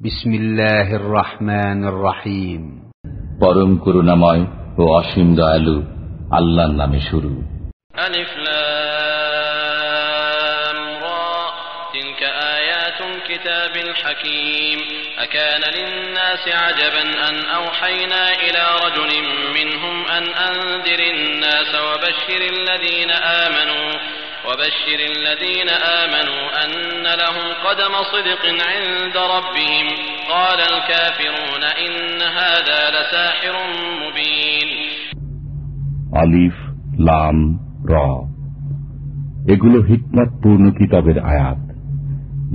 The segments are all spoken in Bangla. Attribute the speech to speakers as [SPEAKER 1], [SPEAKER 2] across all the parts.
[SPEAKER 1] بسم الله الرحمن الرحيم
[SPEAKER 2] পরম করুণাময় ও অসীম দয়ালু আল্লাহর নামে
[SPEAKER 3] الف لام লাম تلك آيات كتاب الحكيم أكان للناس عجبا أن أوحينا إلى رجل منهم أن أنذر الناس وبشر الذين آمنوا وبشر الذين آمنوا أن لهم قدم صدق عند ربهم قال الكافرون إن هذا لساحر مبين
[SPEAKER 4] আলিফ লাম র এগুলো হিকমতপূর্ণ কিতাবের আয়াত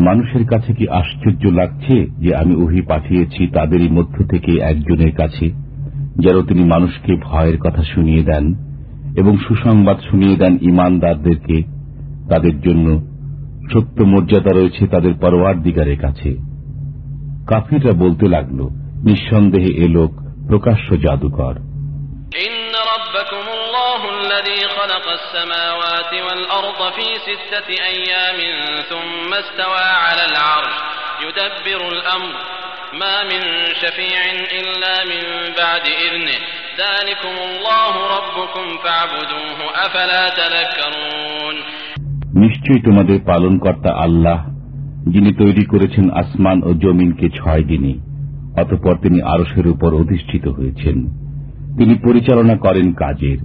[SPEAKER 4] মানুষের কাছে কি আশ্চর্য লাগছে যে আমি ওহি পাঠিয়েছি তাদেরই মধ্য থেকে একজনের কাছে যেন তিনি মানুষকে ভয়ের কথা শুনিয়ে দেন এবং সুসংবাদ শুনিয়ে দেন ইমানদারদেরকে তাদের জন্য সত্য মর্যাদা রয়েছে তাদের পরোয়ার দিগারের কাছে কাফিররা বলতে লাগল নিঃসন্দেহে এ লোক প্রকাশ্য জাদুকর
[SPEAKER 3] إن ربكم الله الذي خلق السماوات والأرض في ستة أيام ثم استوى على العرش يدبر الأمر ما من شفيع إلا من بعد إذنه
[SPEAKER 4] নিশ্চয় তোমাদের পালন কর্তা আল্লাহ, যিনি তৈরি করেছেন আসমান ও জমিনকে ছয় দিনে, অতঃপর তিনি আরসের উপর অধিষ্ঠিত হয়েছেন। তিনি পরিচালনা করেন কাজের।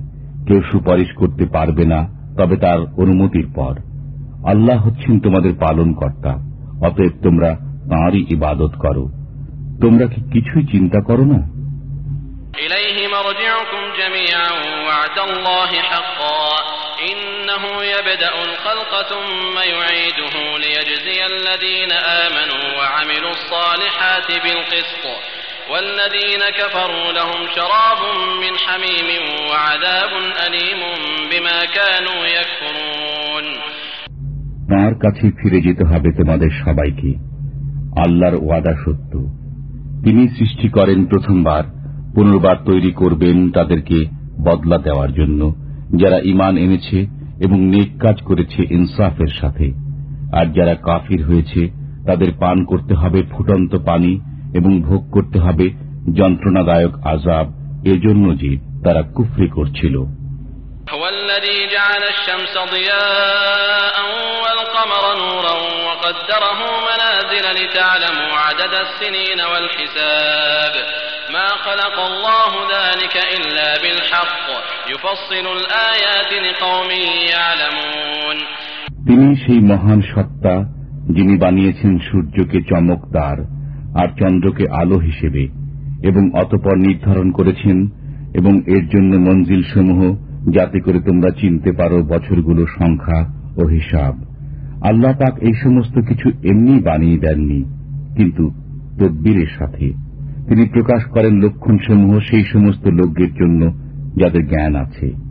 [SPEAKER 4] কেউ সুপারিশ করতে পারবে না, তবে তার অনুমতির পর। আল্লাহ হচ্ছেন তোমাদের পালন কর্তা অতএব তোমরা তাঁরই ইবাদত করো। তোমরা কি কিছুই চিন্তা করো না?
[SPEAKER 3] إليه مرجعكم جميعا وعد الله حقا إنه يبدأ الخلق ثم يعيده ليجزي الذين آمنوا وعملوا الصالحات بالقسط والذين كفروا لهم شراب من حميم وعذاب أليم بما كانوا يكفرون
[SPEAKER 4] তাঁর কাছে ফিরে যেতে হবে তোমাদের সবাইকে আল্লাহর ওয়াদা সত্য তিনি সৃষ্টি করেন প্রথমবার পুনর্বার তৈরি করবেন তাদেরকে বদলা দেওয়ার জন্য যারা ইমান এনেছে এবং নেক কাজ করেছে ইনসাফের সাথে আর যারা কাফির হয়েছে তাদের পান করতে হবে ফুটন্ত পানি এবং ভোগ করতে হবে যন্ত্রণাদায়ক আজাব এজন্য যে তারা কুফরি করছিল
[SPEAKER 3] هو الذي جعل الشمس ضياء والقمر نورا وقدره منازل لتعلموا عدد السنين والحساب ما خلق الله ذلك إلا بالحق يفصل الآيات لقوم يعلمون
[SPEAKER 4] তিনি সেই মহান সত্তা যিনি বানিয়েছেন সূর্যকে চমকদার আর চন্দ্রকে আলো হিসেবে এবং অতপর নির্ধারণ করেছেন এবং এর জন্য মঞ্জিল সমূহ যাতে করে তোমরা চিনতে পারো বছরগুলো সংখ্যা ও হিসাব আল্লাহ পাক এই সমস্ত কিছু এমনি বানিয়ে দেননি কিন্তু তদ্বিরের সাথে। তিনি প্রকাশ করেন লক্ষণসমূহ সেই সমস্ত লোকদের জন্য যাদের জ্ঞান আছে।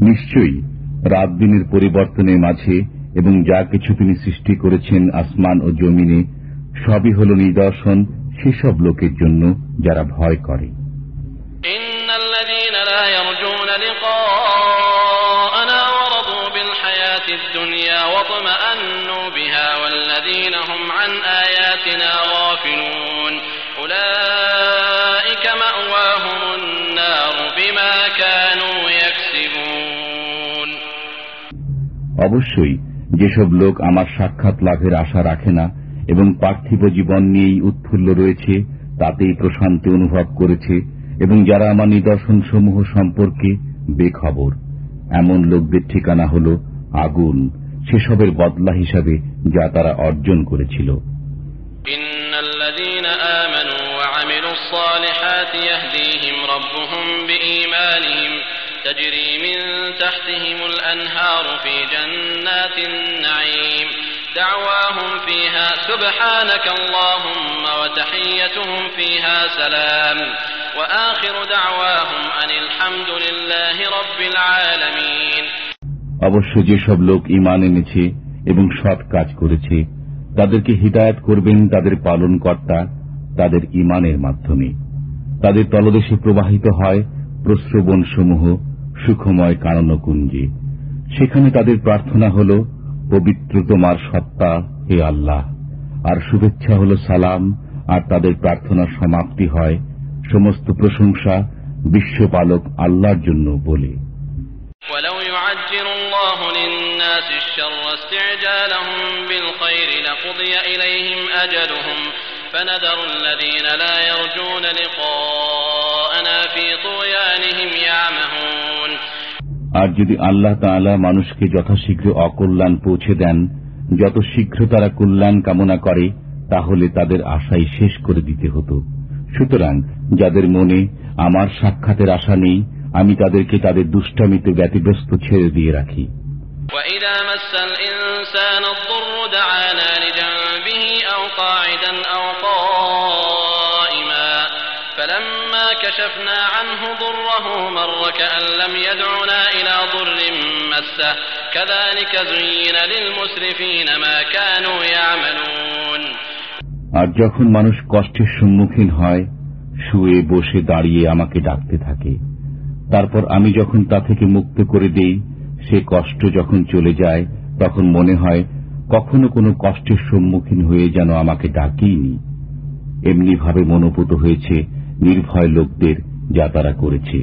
[SPEAKER 4] নিশ্চয়ই রাত দিনের পরিবর্তনের মাঝে এবং যা কিছু তিনি সৃষ্টি করেছেন আসমান ও জমিনে সবই হল নিদর্শন সেসব লোকের জন্য যারা ভয় করে। অবশ্যই যেসব লোক আমার সাক্ষাৎ লাভের আশা রাখে না এবং পার্থিব জীবন নিয়েই উৎফুল্ল রয়েছে তাতেই প্রশান্তি অনুভব করেছে এবং যারা আমার নিদর্শন সমূহ সম্পর্কে বেখবর এমন লোকদের ঠিকানা হল আগুন সেসবের বদলা হিসাবে যা তারা অর্জন করেছিল
[SPEAKER 3] إن الذين آمنوا وعملوا الصالحات يهديهم ربهم بإيمانهم تجري من تحتهم الأنهار في جنات النعيم دعواهم فيها سبحانك اللهم وتحيتهم فيها سلام وآخر دعواهم أن الحمد لله رب العالمين
[SPEAKER 4] অবশ্য যেসব লোক ইমান এনেছে এবং সৎ কাজ করেছে তাদেরকে হিদায়ত করবেন তাদের পালনকর্তা তাদের ইমানের মাধ্যমে তাদের তলদেশে প্রবাহিত হয় প্রশ্রবণসমূহ সুখময় কারণকুঞ্জে সেখানে তাদের প্রার্থনা হল পবিত্র তোমার সত্তা হে আল্লাহ আর শুভেচ্ছা হল সালাম আর তাদের প্রার্থনার সমাপ্তি হয় সমস্ত প্রশংসা বিশ্বপালক আল্লাহর জন্য বলে
[SPEAKER 3] ولو
[SPEAKER 4] আর যদি আল্লাহ তাআলা মানুষকে যথাশীঘ্র অকল্যাণ পৌঁছে দেন যত শীঘ্র তারা কল্যাণ কামনা করে তাহলে তাদের আশাই শেষ করে দিতে হতো সুতরাং যাদের মনে আমার সাক্ষাতের আশা নেই আমি তাদেরকে তাদের দুষ্টামিতে ব্যতিগ্রস্ত ছেড়ে দিয়ে রাখি
[SPEAKER 3] وإذا مس الإنسان الضر دعانا لجنبه أو قاعدا كشفنا عنه ضره مر كأن لم يدعنا إلى ضر مسه كذلك زين للمسرفين ما كانوا يعملون
[SPEAKER 4] আর যখন মানুষ কষ্টের সম্মুখীন হয় শুয়ে বসে দাঁড়িয়ে আমাকে ডাকতে থাকে তারপর আমি যখন তা থেকে মুক্ত করে দেই সে কষ্ট যখন চলে যায় তখন মনে হয় কখনো কোনো কষ্টের সম্মুখীন হয়ে যেন আমাকে ডাকেইনি এমনিভাবে মনোপুত হয়েছে নির্ভয় লোকদের যা তারা করেছে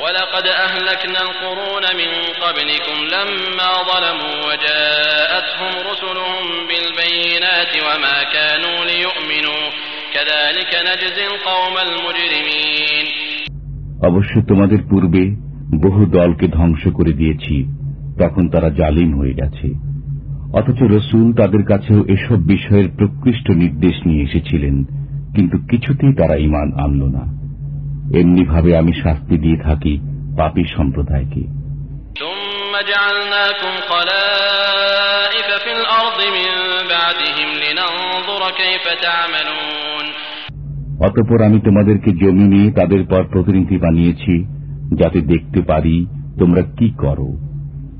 [SPEAKER 3] ولقد أهلكنا القرون من قبلكم لما ظلموا وجاءتهم رسلهم بالبينات وما كانوا ليؤمنوا كذلك نجزي القوم المجرمين
[SPEAKER 4] অবশ্য তোমাদের পূর্বে বহু দলকে ধ্বংস করে দিয়েছি তখন তারা জালিম হয়ে গেছে অথচ রসুল তাদের কাছেও এসব বিষয়ের প্রকৃষ্ট নির্দেশ নিয়ে এসেছিলেন কিন্তু কিছুতেই তারা ইমান আনল না। এমনিভাবে আমি শাস্তি দিয়ে থাকি পাপী সম্প্রদায়কে। অতপর আমি তোমাদেরকে জমিনে তাদের পর প্রতিনিধি বানিয়েছি যাতে দেখতে পারি তোমরা কি করো।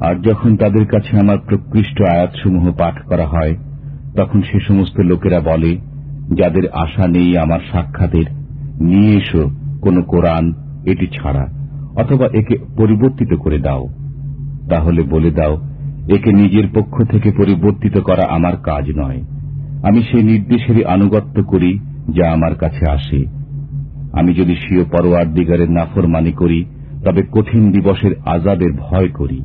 [SPEAKER 4] আর যখন তাদের কাছে আমার প্রকৃষ্ট আয়াতসমূহ পাঠ করা হয়, তখন সে সমস্ত লোকেরা বলে, যাদের আশা নেই আমার সাক্ষাতের, নিয়ে এসো, কোন কোরআন এটি ছাড়া, অথবা একে পরিবর্তিত করে দাও। তাহলে বলে দাও, একে নিজের পক্ষ থেকে পরিবর্তিত করা আমার কাজ নয়। আমি সেই নির্দেশেরই আনুগত্য করি যা আমার কাছে আসে। আমি যদি স্বীয় পরোয়ার দিগারের নাফরমানি করি, তবে কঠিন দিবসের আজাদের ভয় করি।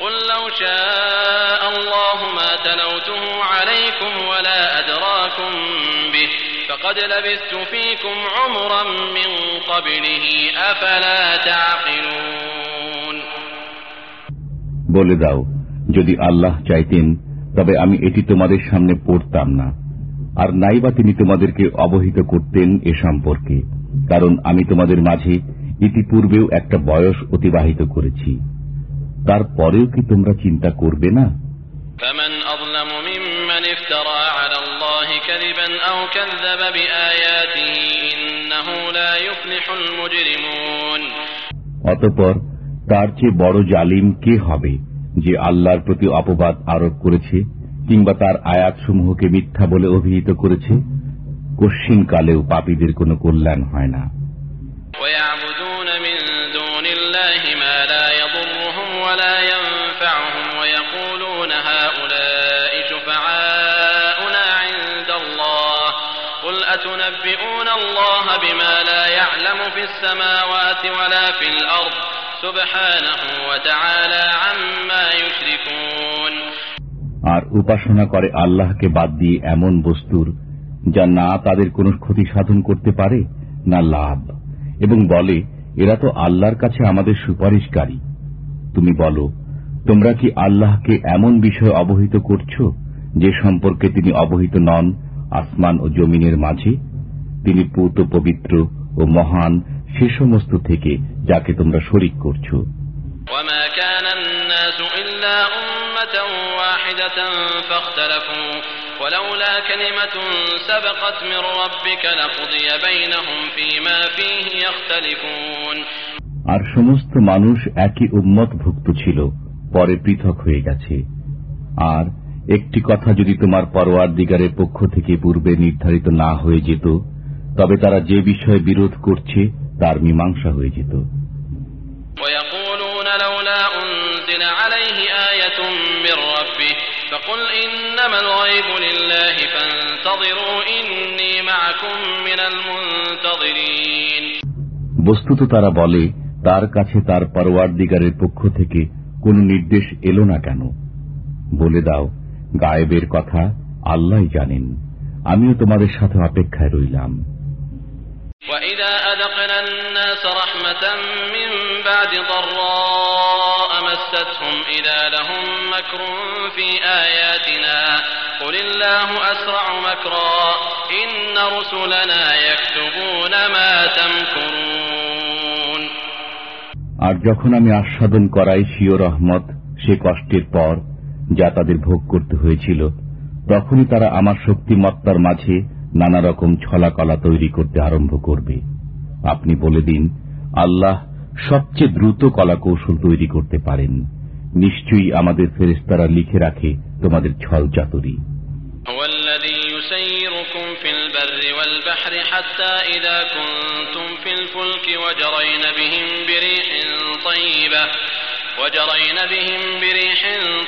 [SPEAKER 3] قل لو شاء الله ما تلوته عليكم ولا أدراكم به فقد لبثت فيكم عمرا من قبله أفلا تعقلون
[SPEAKER 4] বলে দাও যদি আল্লাহ চাইতেন তবে আমি এটি তোমাদের সামনে পড়তাম না আর নাইবা তিনি তোমাদেরকে অবহিত করতেন এ সম্পর্কে কারণ আমি তোমাদের মাঝে ইতিপূর্বেও একটা বয়স অতিবাহিত করেছি তারপরেও কি তোমরা চিন্তা করবে না? অতপর তার চেয়ে বড় জালিম কে হবে যে আল্লাহর প্রতি অপবাদ আরোপ করেছে কিংবা তার আয়াতসমূহকে মিথ্যা বলে অভিহিত করেছে? কশিনকালেও পাপীদের কোনো কল্যাণ হয় না।
[SPEAKER 3] الله بما لا يعلم في السماوات ولا في الأرض سبحانه وتعالى عما يشركون
[SPEAKER 4] আর উপাসনা করে আল্লাহকে বাদ দিয়ে এমন বস্তুর যা না তাদের কোনো ক্ষতি সাধন করতে পারে না লাভ এবং বলে এরা তো আল্লাহর কাছে আমাদের সুপারিশকারী তুমি বলো তোমরা কি আল্লাহকে এমন বিষয় অবহিত করছো যে সম্পর্কে তিনি অবহিত নন আসমান ও জমিনের মাঝে তিনি পূত পবিত্র ও মহান সে সমস্ত থেকে যাকে তোমরা শরিক করছ। আর সমস্ত মানুষ একই উম্মতভুক্ত ছিল পরে পৃথক হয়ে গেছে। আর একটি কথা যদি তোমার পরোয়ার দিগারের পক্ষ থেকে পূর্বে নির্ধারিত না হয়ে যেত তবে তারা যে বিষয়ে বিরোধ করছে তার মীমাংসা হয়ে যেত। বস্তুত তারা বলে তার কাছে তার পরওয়ারদিগারের পক্ষ থেকে কোন নির্দেশ এলো না কেন? বলে দাও গায়েবের কথা আল্লাহ জানেন। আমিও তোমাদের সাথে অপেক্ষায় রইলাম।
[SPEAKER 3] وإذا أذقنا الناس رحمة من بعد ضراء مستهم إذا لهم مكر في آياتنا قل الله أسرع مكرا إن رسلنا يكتبون ما تمكرون
[SPEAKER 4] আর যখন আমি আস্বাদন করাই শিও রহমত সে কষ্টের পর যা তাদের ভোগ করতে হয়েছিল তখনই তারা আমার শক্তিমত্তার মাঝে নানা রকম ছলাকলা তৈরি করতে আরম্ভ করবে আপনি বলে দিন আল্লাহ সবচেয়ে দ্রুত কলা কৌশল তৈরি করতে পারেন নিশ্চয়ই আমাদের ফেরেস্তারা লিখে রাখে তোমাদের ছল চাতুরি
[SPEAKER 3] هو الذي يسيركم في البر والبحر حتى إذا كنتم في الفلك وجرين بهم بريح طيبة وجرين بهم بريح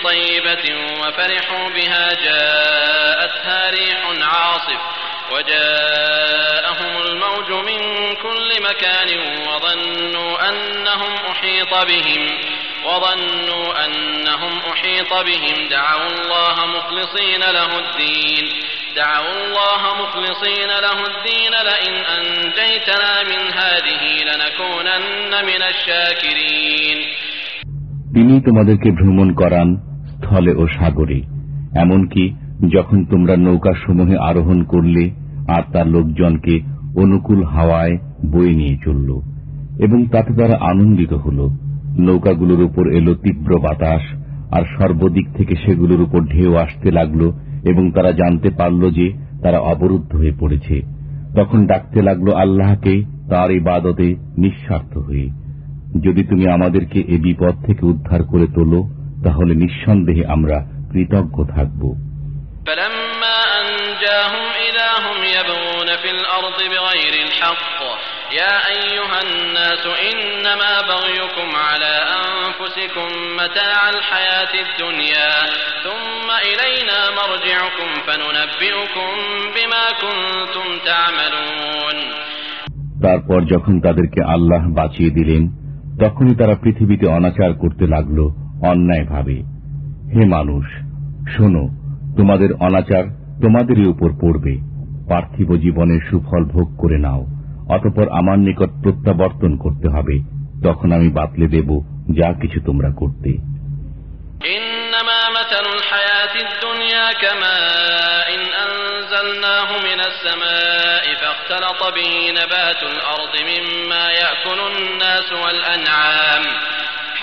[SPEAKER 3] طيبة وفرحوا بها جاءتها ريح عاصف وجاءهم الموج من كل مكان وظنوا أنهم أحيط بهم وظنوا أنهم أحيط بهم دعوا الله مخلصين له الدين دعوا الله مخلصين له الدين لئن أنجيتنا من هذه لنكونن من الشاكرين
[SPEAKER 4] তিনি তোমাদেরকে ভ্রমণ করান স্থলে ও সাগরে এমনকি যখন তোমরা নৌকাসমূহে আরোহণ করলে আর তার লোকজনকে অনুকূল হাওয়ায় বয়ে নিয়ে চলল, এবং তাতে তারা আনন্দিত হল। নৌকাগুলোর উপর এলো তীব্র বাতাস, আর সর্বদিক থেকে সেগুলোর উপর ঢেউ আসতে লাগল, এবং তারা জানতে পারল যে তারা অবরুদ্ধ হয়ে পড়েছে। তখন ডাকতে লাগল আল্লাহকে, তার ইবাদতে নিঃস্বার্থ হয়ে। যদি তুমি আমাদেরকে এ বিপদ থেকে উদ্ধার করে তোলো, তাহলে নিঃসন্দেহে আমরা কৃতজ্ঞ থাকব।
[SPEAKER 3] فلما أنجاهم إذا هم يبغون في الأرض بغير الحق يا أيها الناس إنما بغيكم على أنفسكم متاع الحياة الدنيا ثم إلينا مرجعكم فننبئكم بما كنتم تعملون
[SPEAKER 4] তারপর যখন তাদেরকে আল্লাহ বাঁচিয়ে দিলেন তখনই তারা পৃথিবীতে অনাচার করতে লাগল অন্যায়ভাবে হে মানুষ শোনো তোমাদের অনাচার তোমাদেরই উপর পড়বে পার্থিব জীবনের সুফল ভোগ করে নাও অতপর আমার নিকট প্রত্যাবর্তন করতে হবে তখন আমি বাতলে দেব যা কিছু তোমরা করতে
[SPEAKER 3] إنما مثل الحياة الدنيا كماء إن أنزلناه من السماء فاختلط به نبات الأرض مما يأكل الناس والأنعام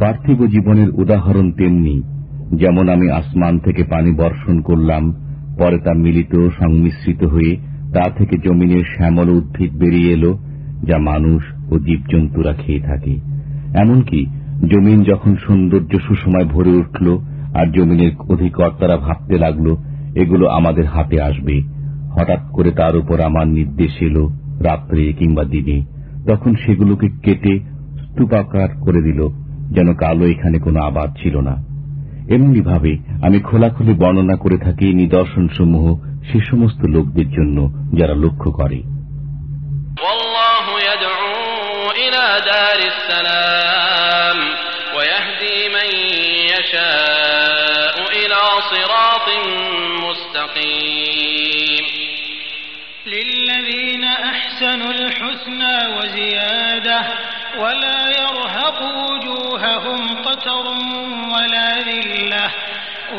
[SPEAKER 4] পার্থিব জীবনের উদাহরণ তেমনি, যেমন আমি আসমান থেকে পানি বর্ষণ করলাম, পরে তা মিলিত সংমিশ্রিত হয়ে তা থেকে জমিনের শ্যামল উদ্ভিদ বেরিয়ে এলো, যা মানুষ ও জীবজন্তুরা খেয়ে থাকে। এমনকি জমিন যখন সৌন্দর্য সুসময় ভরে উঠল আর জমিনের অধিকর্তারা ভাবতে লাগল, এগুলো আমাদের হাতে আসবে। হঠাৎ করে তার উপর আমার নির্দেশ এলো, রাত্রে কিংবা দিনে। তখন সেগুলোকে কেটে স্তূপাকার করে দিল। যেন কালো এখানে কোনো আবাদ ছিল না এমনি ভাবে আমি খোলাখুলি বর্ণনা করে থাকি নিদর্শন সমূহ সে সমস্ত লোকদের জন্য যারা লক্ষ্য করে
[SPEAKER 3] والله يدعو إلى دار السلام ويهدي من يشاء إلى صراط مستقيم
[SPEAKER 5] للذين أحسنوا الحسنى وزيادة ولا يرهق وجوههم قتر ولا ذلة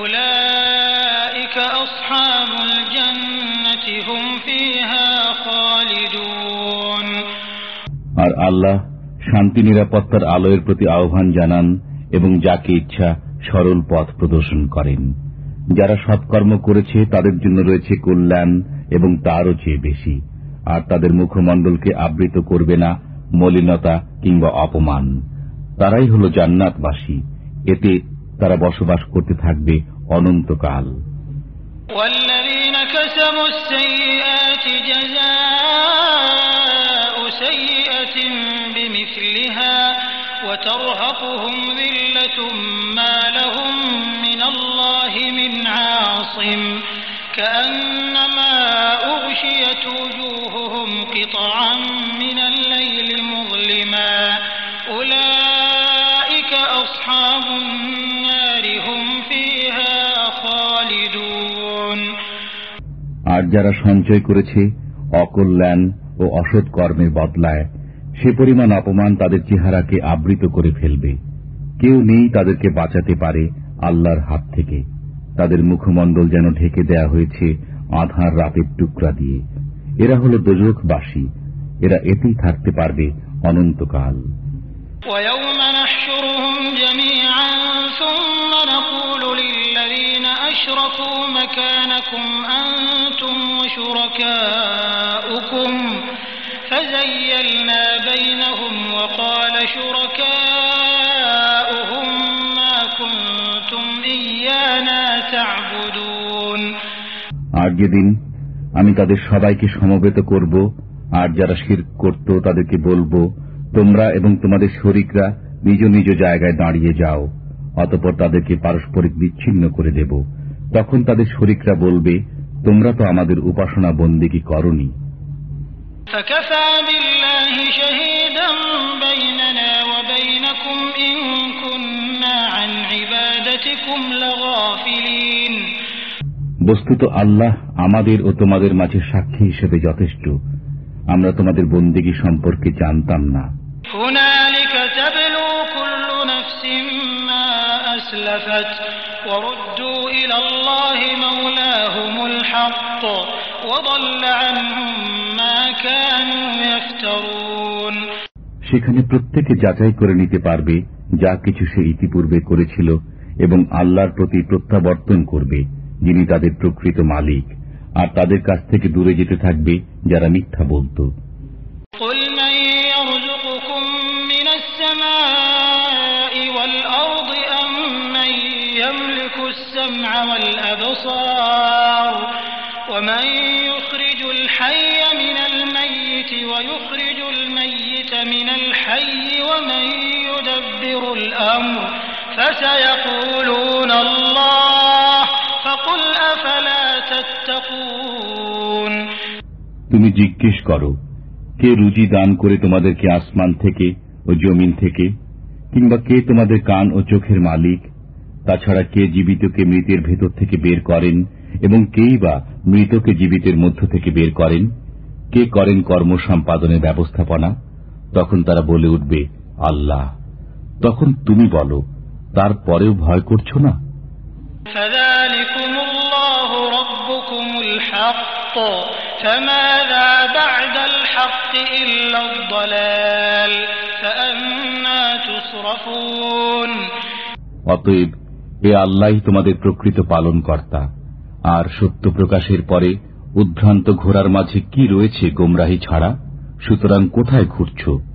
[SPEAKER 5] أولئك أصحاب الجنة هم فيها خالدون
[SPEAKER 4] আর আল্লাহ শান্তি নিরাপত্তার আলোয়ের প্রতি আহ্বান জানান এবং যাকে ইচ্ছা সরল পথ প্রদর্শন করেন যারা সৎকর্ম করেছে তাদের জন্য রয়েছে কল্যাণ এবং তারও চেয়ে বেশি আর তাদের মুখমণ্ডলকে আবৃত করবে না মলিনতা কিংবা অপমান তারাই হল জান্নাতবাসী এতে তারা বসবাস করতে থাকবে অনন্তকাল
[SPEAKER 5] والذين كسبوا السيئات جزاء سيئة بمثلها وترهقهم ذلة ما لهم من الله من عاصم كأنما أغشيت وجوههم قطعا من الليل مظلما أولئك أصحاب النار هم فيها خالدون
[SPEAKER 4] আর যারা সঞ্চয় করেছে অকল্যাণ ও অসৎ কর্মের বদলায় সে পরিমাণ অপমান তাদের চেহারাকে আবৃত করে ফেলবে কেউ নেই তাদেরকে বাঁচাতে পারে আল্লাহর হাত থেকে তাদের মুখমণ্ডল যেন ঢেকে দেয়া হয়েছে আধার রাতের টুকরা দিয়ে এরা হল দোজখবাসী এরা এতেই থাকতে পারবে অনন্তকাল
[SPEAKER 5] ويوم نحشرهم جميعا ثم نقول للذين أشركوا مكانكم أنتم وشركاؤكم فزيلنا بينهم وقال شركاؤهم ما كنتم إيانا تعبدون
[SPEAKER 4] আর যেদিন আমি তাদের সবাইকে সমবেত করব আর যারা শির করত তাদেরকে বলবো তোমরা এবং তোমাদের শরিকরা নিজ নিজ জায়গায় দাঁড়িয়ে যাও অতপর তাদেরকে পারস্পরিক বিচ্ছিন্ন করে দেব তখন তাদের শরিকরা বলবে তোমরা তো আমাদের উপাসনা বন্দিকে করনি
[SPEAKER 5] فكفى بالله شهيدا بيننا
[SPEAKER 4] বস্তুত আল্লাহ আমাদের ও তোমাদের মাঝে সাক্ষী হিসেবে যথেষ্ট। আমরা তোমাদের বন্দিগি সম্পর্কে জানতাম না। সেখানে প্রত্যেকে যাচাই করে নিতে পারবে যা কিছু সে ইতিপূর্বে করেছিল এবং আল্লাহর প্রতি প্রত্যাবর্তন করবে যিনি তাদের প্রকৃত মালিক আর তাদের কাছ থেকে দূরে যেতে থাকবে যারা মিথ্যা বলত
[SPEAKER 5] قل من يرزقكم من السماء والأرض أم من يملك السمع والأبصار ومن يخرج الحي من الميت ويخرج الميت من الحي ومن يدبر الأمر فسيقولون الله فقل أفلا تتقون
[SPEAKER 4] তুমি জিজ্ঞেস করো কে রুজি দান করে তোমাদেরকে আসমান থেকে ও জমিন থেকে কিংবা কে তোমাদের কান ও চোখের মালিক তাছাড়া কে জীবিতকে মৃতের ভেতর থেকে বের করেন এবং কেই বা মৃতকে জীবিতের মধ্য থেকে বের করেন কে করেন কর্ম সম্পাদনের ব্যবস্থাপনা তখন তারা বলে উঠবে আল্লাহ তখন তুমি বলো তারপরেও ভয় করছ না? অতএব এ আল্লাহ তোমাদের প্রকৃত পালন কর্তা আর সত্য প্রকাশের পরে উদ্ভ্রান্ত ঘোড়ার মাঝে কি রয়েছে গোমরাহি ছাড়া? সুতরাং কোথায় ঘুরছো?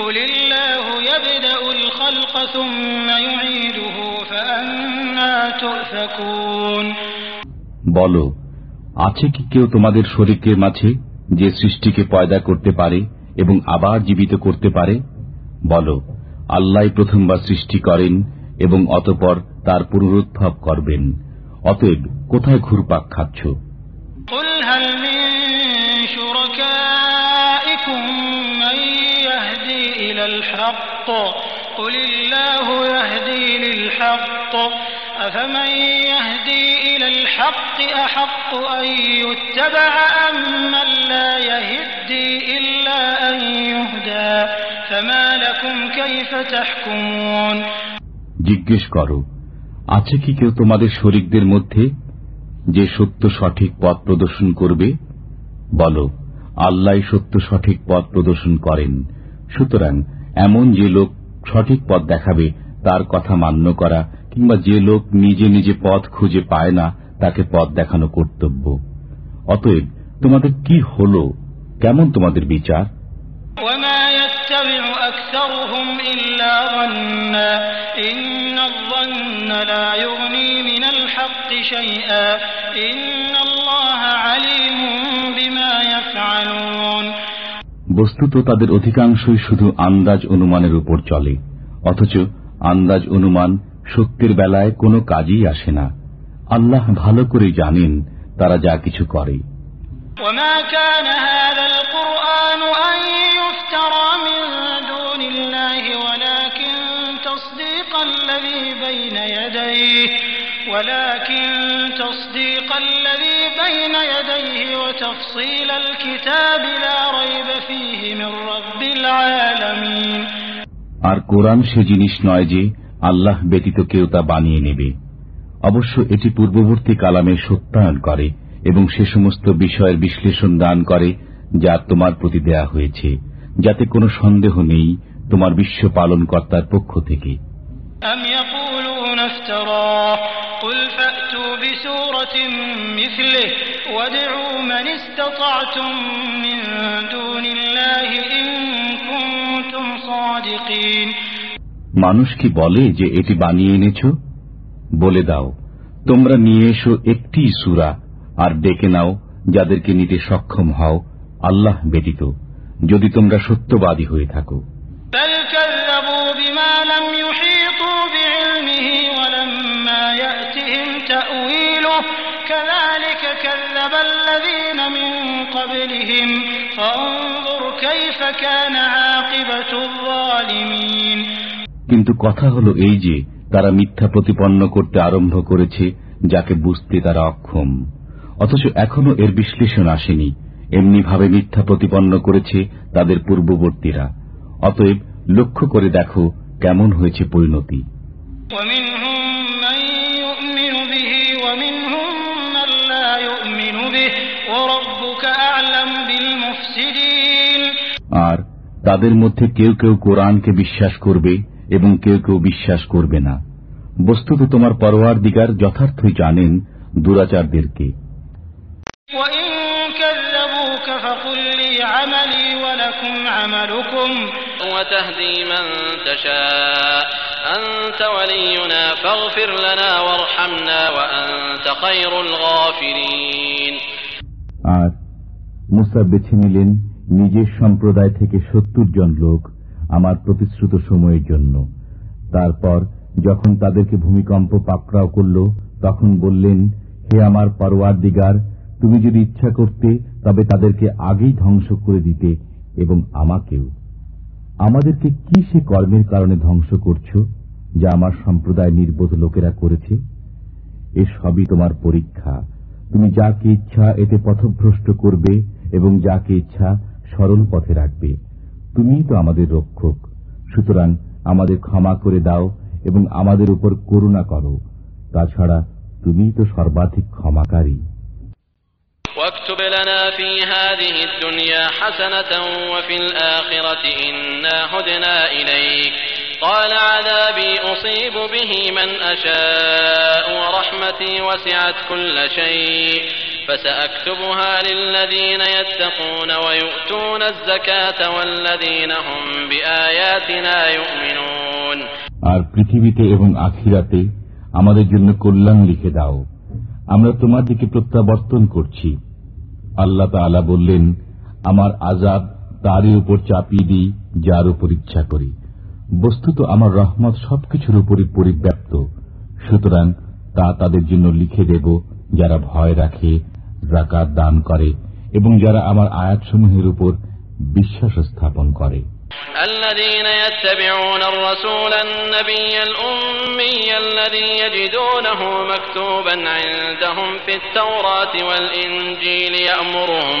[SPEAKER 5] قل الله يبدأ الخلق ثم يعيده فأنا تؤفكون
[SPEAKER 4] বলো আছে কি কেউ তোমাদের শরীরের মাঝে যে সৃষ্টিকে পয়দা করতে পারে এবং আবার জীবিত করতে পারে বলো আল্লাহ প্রথমবার সৃষ্টি করেন এবং অতপর তার পুনরুদ্ভব করবেন অতএব কোথায় ঘুরপাক খাচ্ছ
[SPEAKER 5] قل هل من شركائكم من يهدي إلى الحق قل الله يهدي للحق أفمن يهدي إلى الحق أحق أن يتبع أم من لا يهدي إلا أن يهدى فما لكم كيف تحكمون
[SPEAKER 4] জিজ্ঞেস করো আছে কি কেউ তোমাদের শরিকদের মধ্যে যে সত্য সঠিক পথ প্রদর্শন করবে বলো আল্লাহ সত্য সঠিক পথ প্রদর্শন করেন সুতরাং এমন যে লোক সঠিক পথ দেখাবে, তার কথা মান্য করা, কিংবা যে লোক নিজে নিজে পথ খুঁজে পায় না, তাকে পথ দেখানো কর্তব্য। অতএব তোমাদের কি হল? কেমন তোমাদের বিচার?
[SPEAKER 5] ইন্নাল্লাহা আলিমুম বিমা ইয়াফআলুন
[SPEAKER 4] বস্তুত তাদের অধিকাংশই শুধু আন্দাজ অনুমানের উপর চলে অথচ আন্দাজ অনুমান সত্যের বেলায় কোনো কাজেই আসে না আল্লাহ ভালো করে জানেন তারা যা কিছু করে
[SPEAKER 5] وما كان هذا ولكن تصديق الذي بين يديه وتفصيل الكتاب لا ريب فيه من رب العالمين
[SPEAKER 4] আর কোরআন সে জিনিস নয় যে আল্লাহ ব্যতীত কেউ তা বানিয়ে নেবে অবশ্য এটি পূর্ববর্তী কালামের সত্যায়ন করে এবং সে সমস্ত বিষয়ের বিশ্লেষণ দান করে যা তোমার প্রতি দেয়া হয়েছে যাতে কোনো সন্দেহ নেই তোমার বিশ্ব পালনকর্তার পক্ষ থেকে
[SPEAKER 5] أم يقولون افتراه قل فأتوا بسورة مثله وادعوا من استطعتم من دون الله إن كنتم صادقين
[SPEAKER 4] মানুষ কি বলে যে এটি বানিয়ে এনেছ বলে দাও তোমরা নিয়ে এসো একটি সুরা আর ডেকে নাও যাদেরকে নিতে সক্ষম হও আল্লাহ ব্যতীত যদি তোমরা সত্যবাদী হয়ে থাকো
[SPEAKER 5] تأويله كذلك كذب الذين من قبلهم فانظر كيف كان عاقبة الظالمين
[SPEAKER 4] কিন্তু কথা হলো এই যে তারা মিথ্যা প্রতিপন্ন করতে আরম্ভ করেছে যাকে বুঝতে তারা অক্ষম অথচ এখনো এর বিশ্লেষণ আসেনি এমনিভাবে মিথ্যা প্রতিপন্ন করেছে তাদের পূর্ববর্তীরা অতএব লক্ষ্য করে দেখো কেমন হয়েছে পরিণতি আর তাদের মধ্যে কেউ কেউ কোরআনকে বিশ্বাস করবে এবং কেউ কেউ বিশ্বাস করবে না। বস্তুত তোমার পরোয়ার দিগার যথার্থই জানেন দুরাচারদেরকে। আর মুসা বেছে নিলেন নিজের সম্প্রদায় থেকে সত্তর জন লোক আমার প্রতিশ্রুত সময়ের জন্য। তারপর যখন তাদেরকে ভূমিকম্প পাকড়াও করল, তখন বললেন, হে আমার পরোয়ার দিগার তুমি যদি ইচ্ছা করতে, তবে তাদেরকে আগেই ধ্বংস করে দিতে এবং আমাকেও। আমাদেরকে কি সে কর্মের কারণে ধ্বংস করছ, যা আমার সম্প্রদায় নির্বোধ লোকেরা করেছে? এ সবই তোমার পরীক্ষা। তুমি যাকে ইচ্ছা এতে পথভ্রষ্ট করবে এবং যাকে ইচ্ছা সরল পথে রাখবে। তুমি তো আমাদের রক্ষক। সুতরাং আমাদের ক্ষমা করে দাও এবং আমাদের উপর করুণা করো। তাছাড়া তুমি তো সর্বাধিক ক্ষমাকারী।
[SPEAKER 3] হাসানাতাও الآخرة إنا هدنا إليك قال عذابي أصيب به من أشاء ورحمتي وسعت كل شيء فسأكتبها للذين يتقون ويؤتون الزكاة والذين هم بآياتنا يؤمنون
[SPEAKER 4] আর পৃথিবীতে এবং আখিরাতে আমাদের জন্য কল্যাণ লিখে দাও আমরা তোমার দিকে প্রত্যাবর্তন করছি আল্লাহ তালা বললেন আমার আজাব তারই উপর চাপিয়ে দিই যার উপর ইচ্ছা করি বস্তুত আমার রহমত সবকিছুর উপরই পরিব্যাপ্ত সুতরাং তা তাদের জন্য লিখে দেব যারা ভয় রাখে রাকাত দান করে এবং যারা আমার আয়াতসমূহের উপর বিশ্বাস স্থাপন করে
[SPEAKER 3] الذين يتبعون الرسول النبي الأمي الذي يجدونه مكتوبا عندهم في التوراة والإنجيل يأمرهم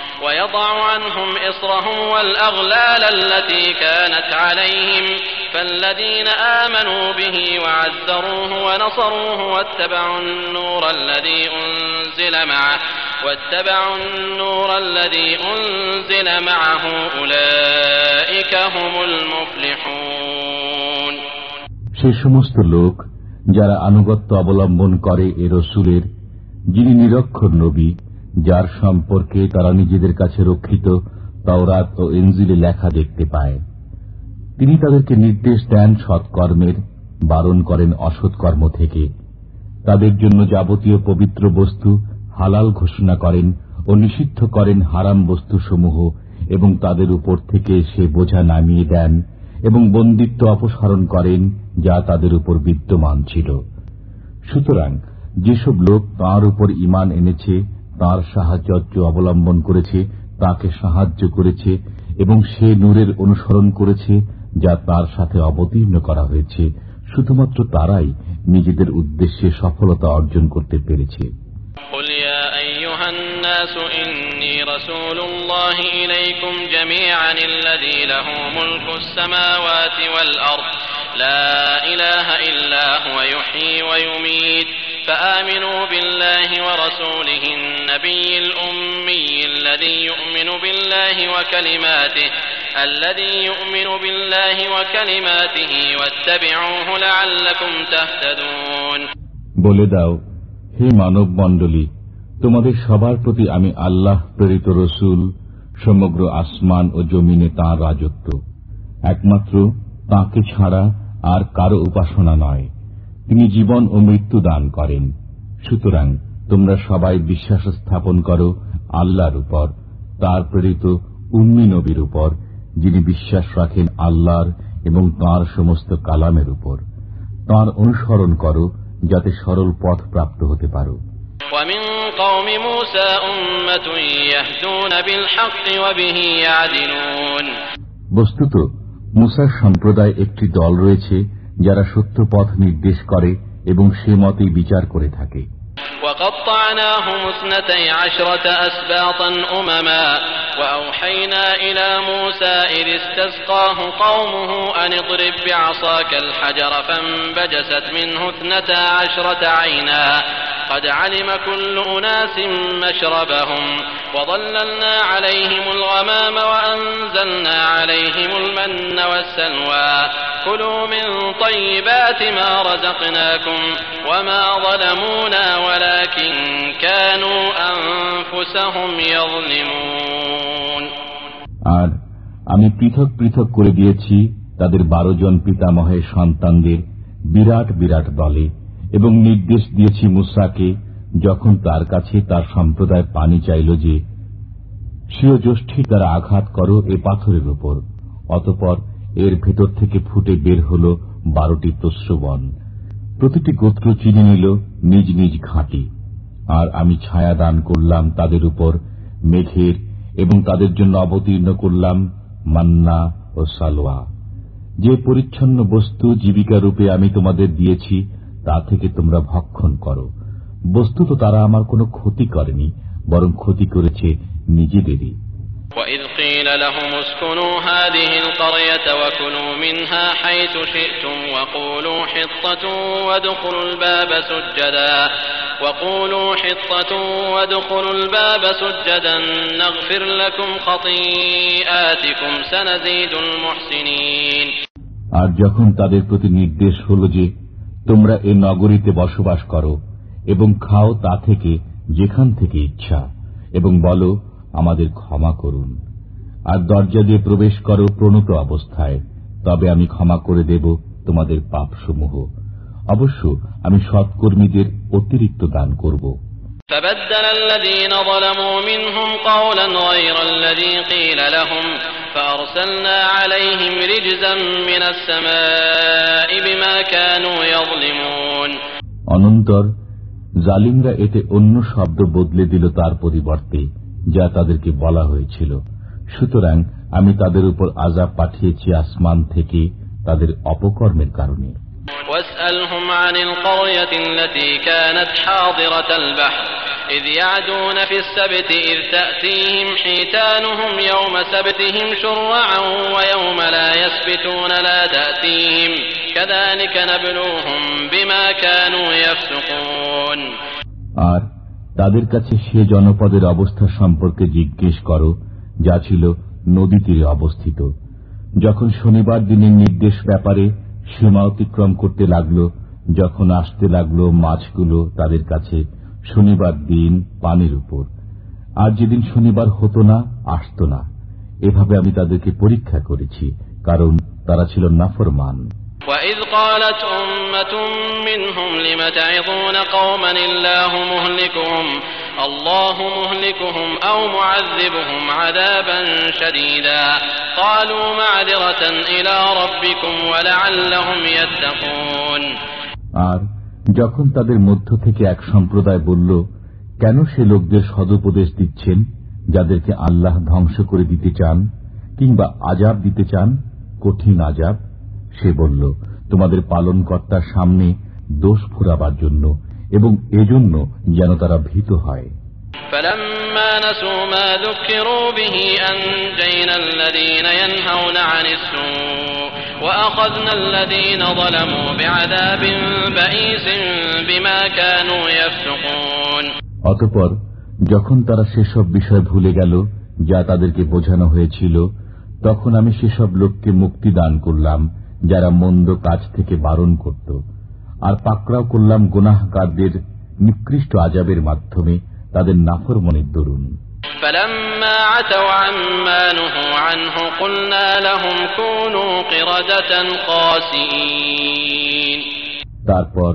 [SPEAKER 3] ويضع عنهم إصرهم والأغلال التي كانت عليهم فالذين آمنوا به وعزروه ونصروه واتبعوا النور الذي أنزل معه واتبعوا النور الذي أنزل معه أولئك هم المفلحون
[SPEAKER 4] সে সমস্ত লোক যারা আনুগত্য অবলম্বন করে এ রসুলের যিনি নিরক্ষর নবী যার সম্পর্কে তারা নিজেদের কাছে রক্ষিত, তাওরাত ও এনজিলে লেখা দেখতে পায়। তিনি তাদেরকে নির্দেশ দেন সৎকর্মের, বারণ করেন অসৎকর্ম থেকে। তাদের জন্য যাবতীয় পবিত্র বস্তু হালাল ঘোষণা করেন ও নিষিদ্ধ করেন হারাম বস্তুসমূহ এবং তাদের উপর থেকে সে বোঝা নামিয়ে দেন এবং বন্দিত্ব অপসারণ করেন যা তাদের উপর বিদ্যমান ছিল। সুতরাং যেসব লোক তাঁর উপর ইমান এনেছে তার সাহায্য অবলম্বন করেছে তাকে সাহায্য করেছে এবং সে নূরের অনুসরণ করেছে যা তার সাথে অবতীর্ণ করা হয়েছে শুধুমাত্র তারাই নিজেদের উদ্দেশ্যে সফলতা অর্জন করতে পেরেছে
[SPEAKER 3] قل يا أيها الناس إني رسول الله إليكم جميعا الذي له ملك السماوات والأرض لا إله إلا هو يحيي ويميت فآمنوا بالله ورسوله النبي الأمي الذي يؤمن بالله وكلماته الذي يؤمن بالله وكلماته واتبعوه لعلكم تهتدون
[SPEAKER 4] বলে দাও হে মানব মণ্ডলী তোমাদের সবার প্রতি আমি আল্লাহ প্রেরিত রসুল সমগ্র আসমান ও জমিনে তাঁর রাজত্ব একমাত্র তাঁকে ছাড়া আর কারো উপাসনা নয় তিনি জীবন ও মৃত্যু দান করেন। সুতরাং তোমরা সবাই বিশ্বাস স্থাপন করো আল্লাহর উপর তার প্রেরিত উম্মি নবীর উপর যিনি বিশ্বাস রাখেন আল্লাহর এবং তার সমস্ত কালামের উপর। তার অনুসরণ করো যাতে সরল পথ প্রাপ্ত হতে পারো। বস্তুত মুসার সম্প্রদায় একটি দল রয়েছে যারা সত্য পথ নির্দেশ করে এবং সে মতেই বিচার করে থাকে
[SPEAKER 3] وقطعناهم اثنتي عشرة أسباطا أمما وأوحينا إلى موسى إذ استسقاه قومه أن اضرب بعصاك الحجر فانبجست منه اثنتا عشرة عينا قد علم كل أناس مشربهم وظللنا عليهم الغمام وأنزلنا عليهم المن والسلوى كلوا من طيبات ما رزقناكم وما ظلمونا ولكن كانوا أنفسهم يظلمون
[SPEAKER 4] আর আমি পৃথক পৃথক করে দিয়েছি তাদের বারো জন পিতামহের সন্তানদের বিরাট বিরাট দলে এবং নির্দেশ দিয়েছি মুসাকে, যখন তার কাছে তার সম্প্রদায় পানি চাইল যে, স্বীয় জ্যোষ্ঠী দ্বারা আঘাত করো এ পাথরের উপর। অতপর এর ভেতর থেকে ফুটে বের হল বারোটি তস্যবন প্রতিটি গোত্র চিনে নিল নিজ নিজ ঘাঁটি, আর আমি ছায়া দান করলাম তাদের উপর, মেঘের এবং তাদের জন্য অবতীর্ণ করলাম মান্না ও সালোয়া। যে পরিচ্ছন্ন বস্তু জীবিকা রূপে আমি তোমাদের দিয়েছি তা থেকে তোমরা ভক্ষণ করো বস্তুত তারা আমার কোনো ক্ষতি করেনি বরং ক্ষতি করেছে নিজেদেরই
[SPEAKER 3] وإذ قيل لهم اسكنوا هذه القرية وكلوا منها حيث شئتم وقولوا حطة وادخلوا الباب سجدا وقولوا حطة وادخلوا الباب سجدا نغفر لكم خطيئاتكم سنزيد المحسنين
[SPEAKER 4] আর যখন তাদের প্রতি নির্দেশ হল যে তোমরা এ নগরীতে বসবাস করো এবং খাও তা থেকে যেখান থেকে ইচ্ছা এবং বলো আমাদের ক্ষমা করুন আর দরজা দিয়ে প্রবেশ করো প্রণত অবস্থায় তবে আমি ক্ষমা করে দেব তোমাদের পাপসমূহ অবশ্য আমি সৎকর্মীদের অতিরিক্ত দান করব
[SPEAKER 3] فبدل الذين ظلموا منهم قولا غير الذي قيل لهم فأرسلنا عليهم رجزا من السماء بما كانوا يظلمون
[SPEAKER 4] অনন্তর জালিমরা এতে অন্য শব্দ বদলে দিল তার পরিবর্তে যা তাদেরকে বলা হয়েছিল সুতরাং আমি তাদের উপর আজাব পাঠিয়েছি আসমান থেকে তাদের অপকর্মের কারণে
[SPEAKER 3] واسألهم عن القرية التي كانت حاضرة البحر إذ يعدون في السبت إذ تأتيهم حيتانهم يوم سبتهم شرعا ويوم لا يسبتون لا تأتيهم كذلك نبلوهم بما كانوا يفسقون
[SPEAKER 4] আর তাদের কাছে সে জনপদের অবস্থা সম্পর্কে জিজ্ঞেস করো যা ছিল নদী তীরে অবস্থিত যখন শনিবার দিনের নির্দেশ ব্যাপারে সীমা অতিক্রম করতে লাগল যখন আসতে লাগলো মাছগুলো তাদের কাছে শনিবার দিন পানির উপর আর যেদিন শনিবার হতো না আসত না এভাবে আমি তাদেরকে পরীক্ষা করেছি কারণ তারা ছিল নাফরমান
[SPEAKER 3] وإذ قالت أمة منهم لم تعظون قوما الله مهلكهم الله مهلكهم أو معذبهم عذابا شديدا قالوا معذرة إلى ربكم ولعلهم يتقون
[SPEAKER 4] আর যখন তাদের মধ্য থেকে এক সম্প্রদায় বলল কেন সে লোকদের সদুপদেশ দিচ্ছেন যাদেরকে আল্লাহ ধ্বংস করে দিতে চান কিংবা আজাব দিতে চান কঠিন আজাব সে বলল তোমাদের পালনকর্তার সামনে দোষ ফুরাবার জন্য এবং এজন্য যেন তারা ভীত হয়
[SPEAKER 3] فلما نسوا ما ذكروا به أنجينا الذين ينهون عن السوء وأخذنا الذين ظلموا بعذاب بئيس بما كانوا يفسقون
[SPEAKER 4] অতপর যখন তারা সেসব বিষয় ভুলে গেল যা তাদেরকে বোঝানো হয়েছিল তখন আমি সেসব লোককে মুক্তি দান করলাম যারা মন্দ কাজ থেকে বারণ করত আর পাকড়াও করলাম গুনাহগারদের নিকৃষ্ট আজাবের মাধ্যমে তাদের নাফরমনের দরুন
[SPEAKER 3] فلما عتوا عما نهوا عنه قلنا لهم كونوا قردة خاسئين
[SPEAKER 4] তারপর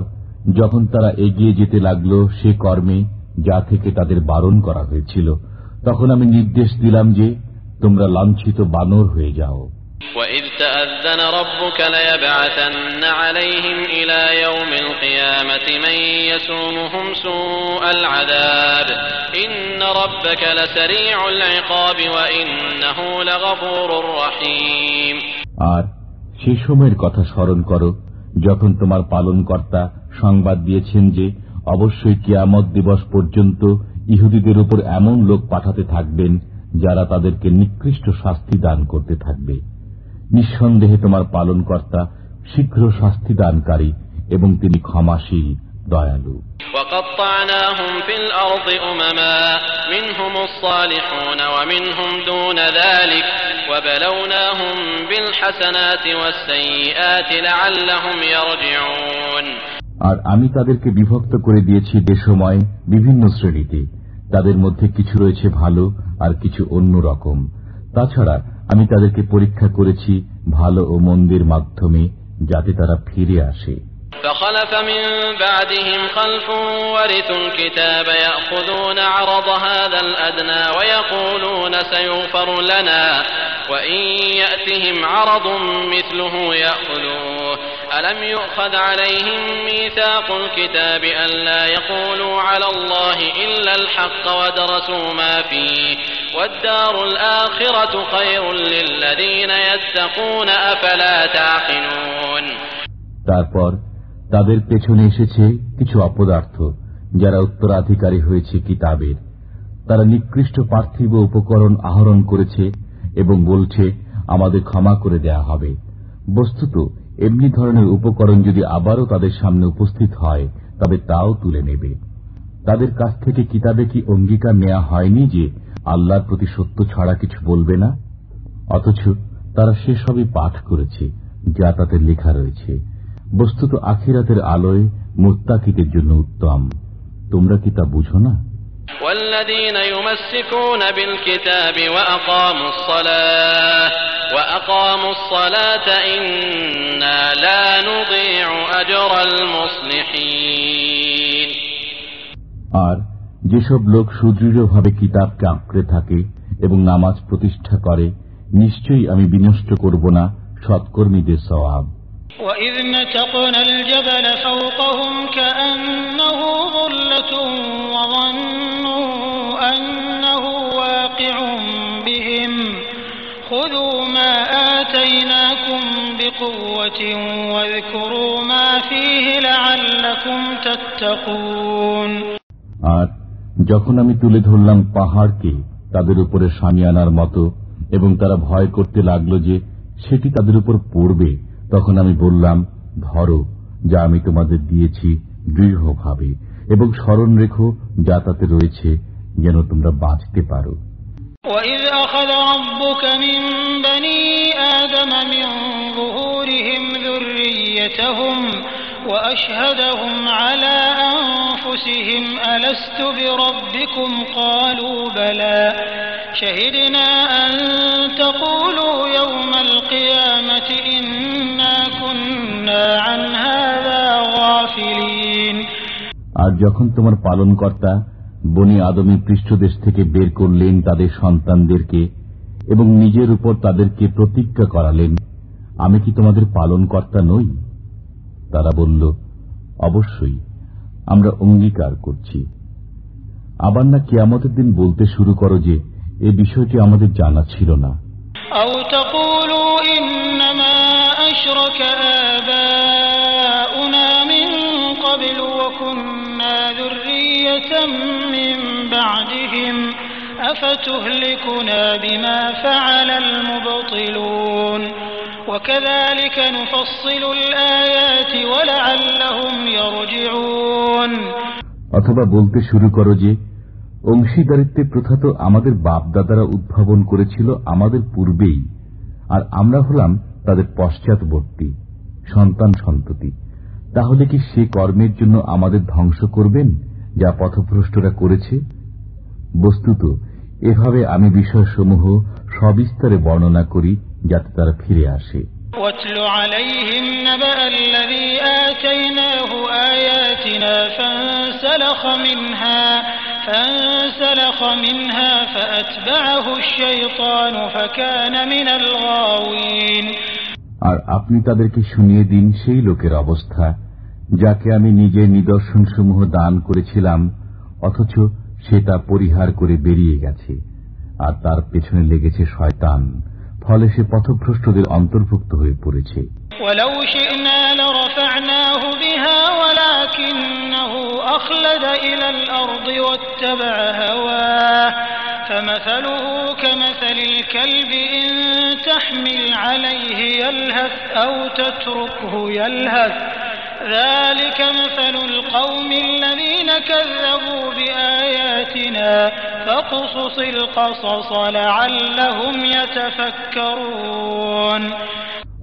[SPEAKER 4] যখন তারা এগিয়ে যেতে লাগল সে কর্মে যা থেকে তাদের বারণ করা হয়েছিল তখন আমি নির্দেশ দিলাম যে তোমরা লাঞ্ছিত বানর হয়ে যাও
[SPEAKER 3] وإذ تأذن ربك ليبعثن عليهم إلى يوم القيامة من يسومهم سوء العذاب إن ربك لسريع العقاب وإنه لغفور رحيم
[SPEAKER 4] আর সে সময়ের কথা স্মরণ করো যখন তোমার পালনকর্তা সংবাদ দিয়েছেন যে অবশ্যই কিয়ামত দিবস পর্যন্ত ইহুদিদের উপর এমন লোক পাঠাতে থাকবেন যারা তাদেরকে নিকৃষ্ট শাস্তি দান করতে থাকবে নিঃসন্দেহে তোমার পালনকর্তা শীঘ্র শাস্তি দানকারী এবং তিনি ক্ষমাশীল দয়ালু
[SPEAKER 3] وقطعناهم في الأرض أمما منهم الصالحون ومنهم دون ذلك وبلوناهم بالحسنات والسيئات لعلهم يرجعون
[SPEAKER 4] আর আমি তাদেরকে বিভক্ত করে দিয়েছি দেশময় বিভিন্ন শ্রেণীতে তাদের মধ্যে কিছু রয়েছে ভালো আর কিছু অন্য রকম তাছাড়া আমি তাদেরকে পরীক্ষা করেছি ভালো ও মন্দের মাধ্যমে যাতে তারা ফিরে আসে।
[SPEAKER 3] فخلف من بعدهم خلف ورثوا الكتاب يأخذون عرض هذا الأدنى ويقولون سيغفر لنا وإن يأتهم عرض مثله يأخذوه. ألم يؤخذ عليهم ميثاق الكتاب أن لا يقولوا على الله إلا الحق ودرسوا ما فيه؟ والدار الآخرة خير للذين يتقون أفلا تعقلون.
[SPEAKER 4] তাদের পেছনে এসেছে কিছু অপদার্থ, যারা উত্তরাধিকারী হয়েছে কিতাবের। তারা নিকৃষ্ট পার্থিব উপকরণ আহরণ করেছে এবং বলছে, আমাদের ক্ষমা করে দেয়া হবে। বস্তুত, এমনি ধরনের উপকরণ যদি আবারও তাদের সামনে উপস্থিত হয়, তবে তাও তুলে নেবে। তাদের কাছ থেকে কিতাবে কি অঙ্গীকার নেওয়া হয়নি যে আল্লাহর প্রতি সত্য ছাড়া কিছু বলবে না? অথচ তারা সেসবই পাঠ করেছে, যা তাদের লেখা রয়েছে। বস্তুত আখিরাতের আলোয় মোত্তাকিদের জন্য উত্তম তোমরা কি তা বুঝো না
[SPEAKER 3] والذين المتمسكون بالكتاب وأقاموا الصلاة وأقاموا الصلاة إنا لا نضيع أجر المصلحين
[SPEAKER 4] আর যেসব লোক সুদৃঢ়ভাবে কিতাবকে আঁকড়ে থাকে এবং নামাজ প্রতিষ্ঠা করে নিশ্চয়ই আমি বিনষ্ট করব না সৎকর্মীদের স্বভাব
[SPEAKER 5] وإذ نتقنا الجبل فوقهم كأنه ظلة وظنوا أنه واقع بهم خذوا ما آتيناكم بقوة واذكروا ما فيه لعلكم تتقون
[SPEAKER 4] আর যখন আমি তুলে ধরলাম পাহাড়কে তাদের উপরে সামিয়ানার মতো এবং তারা ভয় করতে লাগলো যে সেটি তাদের উপর পড়বে তখন আমি বললাম ধরো যা আমি তোমাদের দিয়েছি দৃঢ়ভাবে এবং স্মরণ রেখো যা তাতে রয়েছে যেন তোমরা বাঁচতে পারো
[SPEAKER 5] وإذ أخذ ربك من بني آدم من ظهورهم ذريتهم وأشهدهم على أنفسهم ألست بربكم قالوا بلى شهدنا أن تقولوا يوم القيامة إنا كنا عن هذا غافلين
[SPEAKER 4] আর যখন তোমার পালনকর্তা বনি আদমি পৃষ্ঠদেশ থেকে বের করলেন তাদের সন্তানদেরকে এবং নিজের উপর তাদেরকে প্রতিজ্ঞা করালেন আমি কি তোমাদের পালনকর্তা নই তারা বলল অবশ্যই আমরা অঙ্গীকার করছি আবার না কেয়ামতের দিন বলতে শুরু করো যে এ বিষয়টি আমাদের জানা ছিল না
[SPEAKER 5] أو تقولوا إنما أشرك آباؤنا من قبل وكنا ذرية من بعدهم أفتهلكنا بما فعل المبطلون
[SPEAKER 4] অথবা বলতে শুরু করো যে, অংশীদারিত্বে প্রথা তো আমাদের বাপদাদারা উদ্ভাবন করেছিল আমাদের পূর্বেই, আর আমরা হলাম তাদের পশ্চাৎবর্তী, সন্তান সন্ততি। তাহলে কি সে কর্মের জন্য আমাদের ধ্বংস করবেন, যা পথভ্রষ্টরা করেছে? বস্তুত, এভাবে আমি বিষয়সমূহ সবিস্তারে বর্ণনা করি যাতে তারা ফিরে আসে
[SPEAKER 5] واتل عليهم نبأ الذي آتيناه آياتنا فانسلخ منها فانسلخ منها فأتبعه الشيطان فكان من الغاوين
[SPEAKER 4] আর আপনি তাদেরকে শুনিয়ে দিন সেই লোকের অবস্থা যাকে আমি নিজের নিদর্শনসমূহ দান করেছিলাম অথচ সে তা পরিহার করে বেরিয়ে গেছে আর তার পেছনে লেগেছে শয়তান ফলে সে পথভ্রষ্টদের অন্তর্ভুক্ত হয়ে পড়েছে
[SPEAKER 5] ولو شئنا لرفعناه بها ولكنه أخلد إلى الأرض واتبع هواه فمثله كمثل الكلب إن تحمل عليه يلهث أو تتركه يلهث ذلك مثل القوم الذين كذبوا بآياتنا فاقصص القصص لعلهم يتفكرون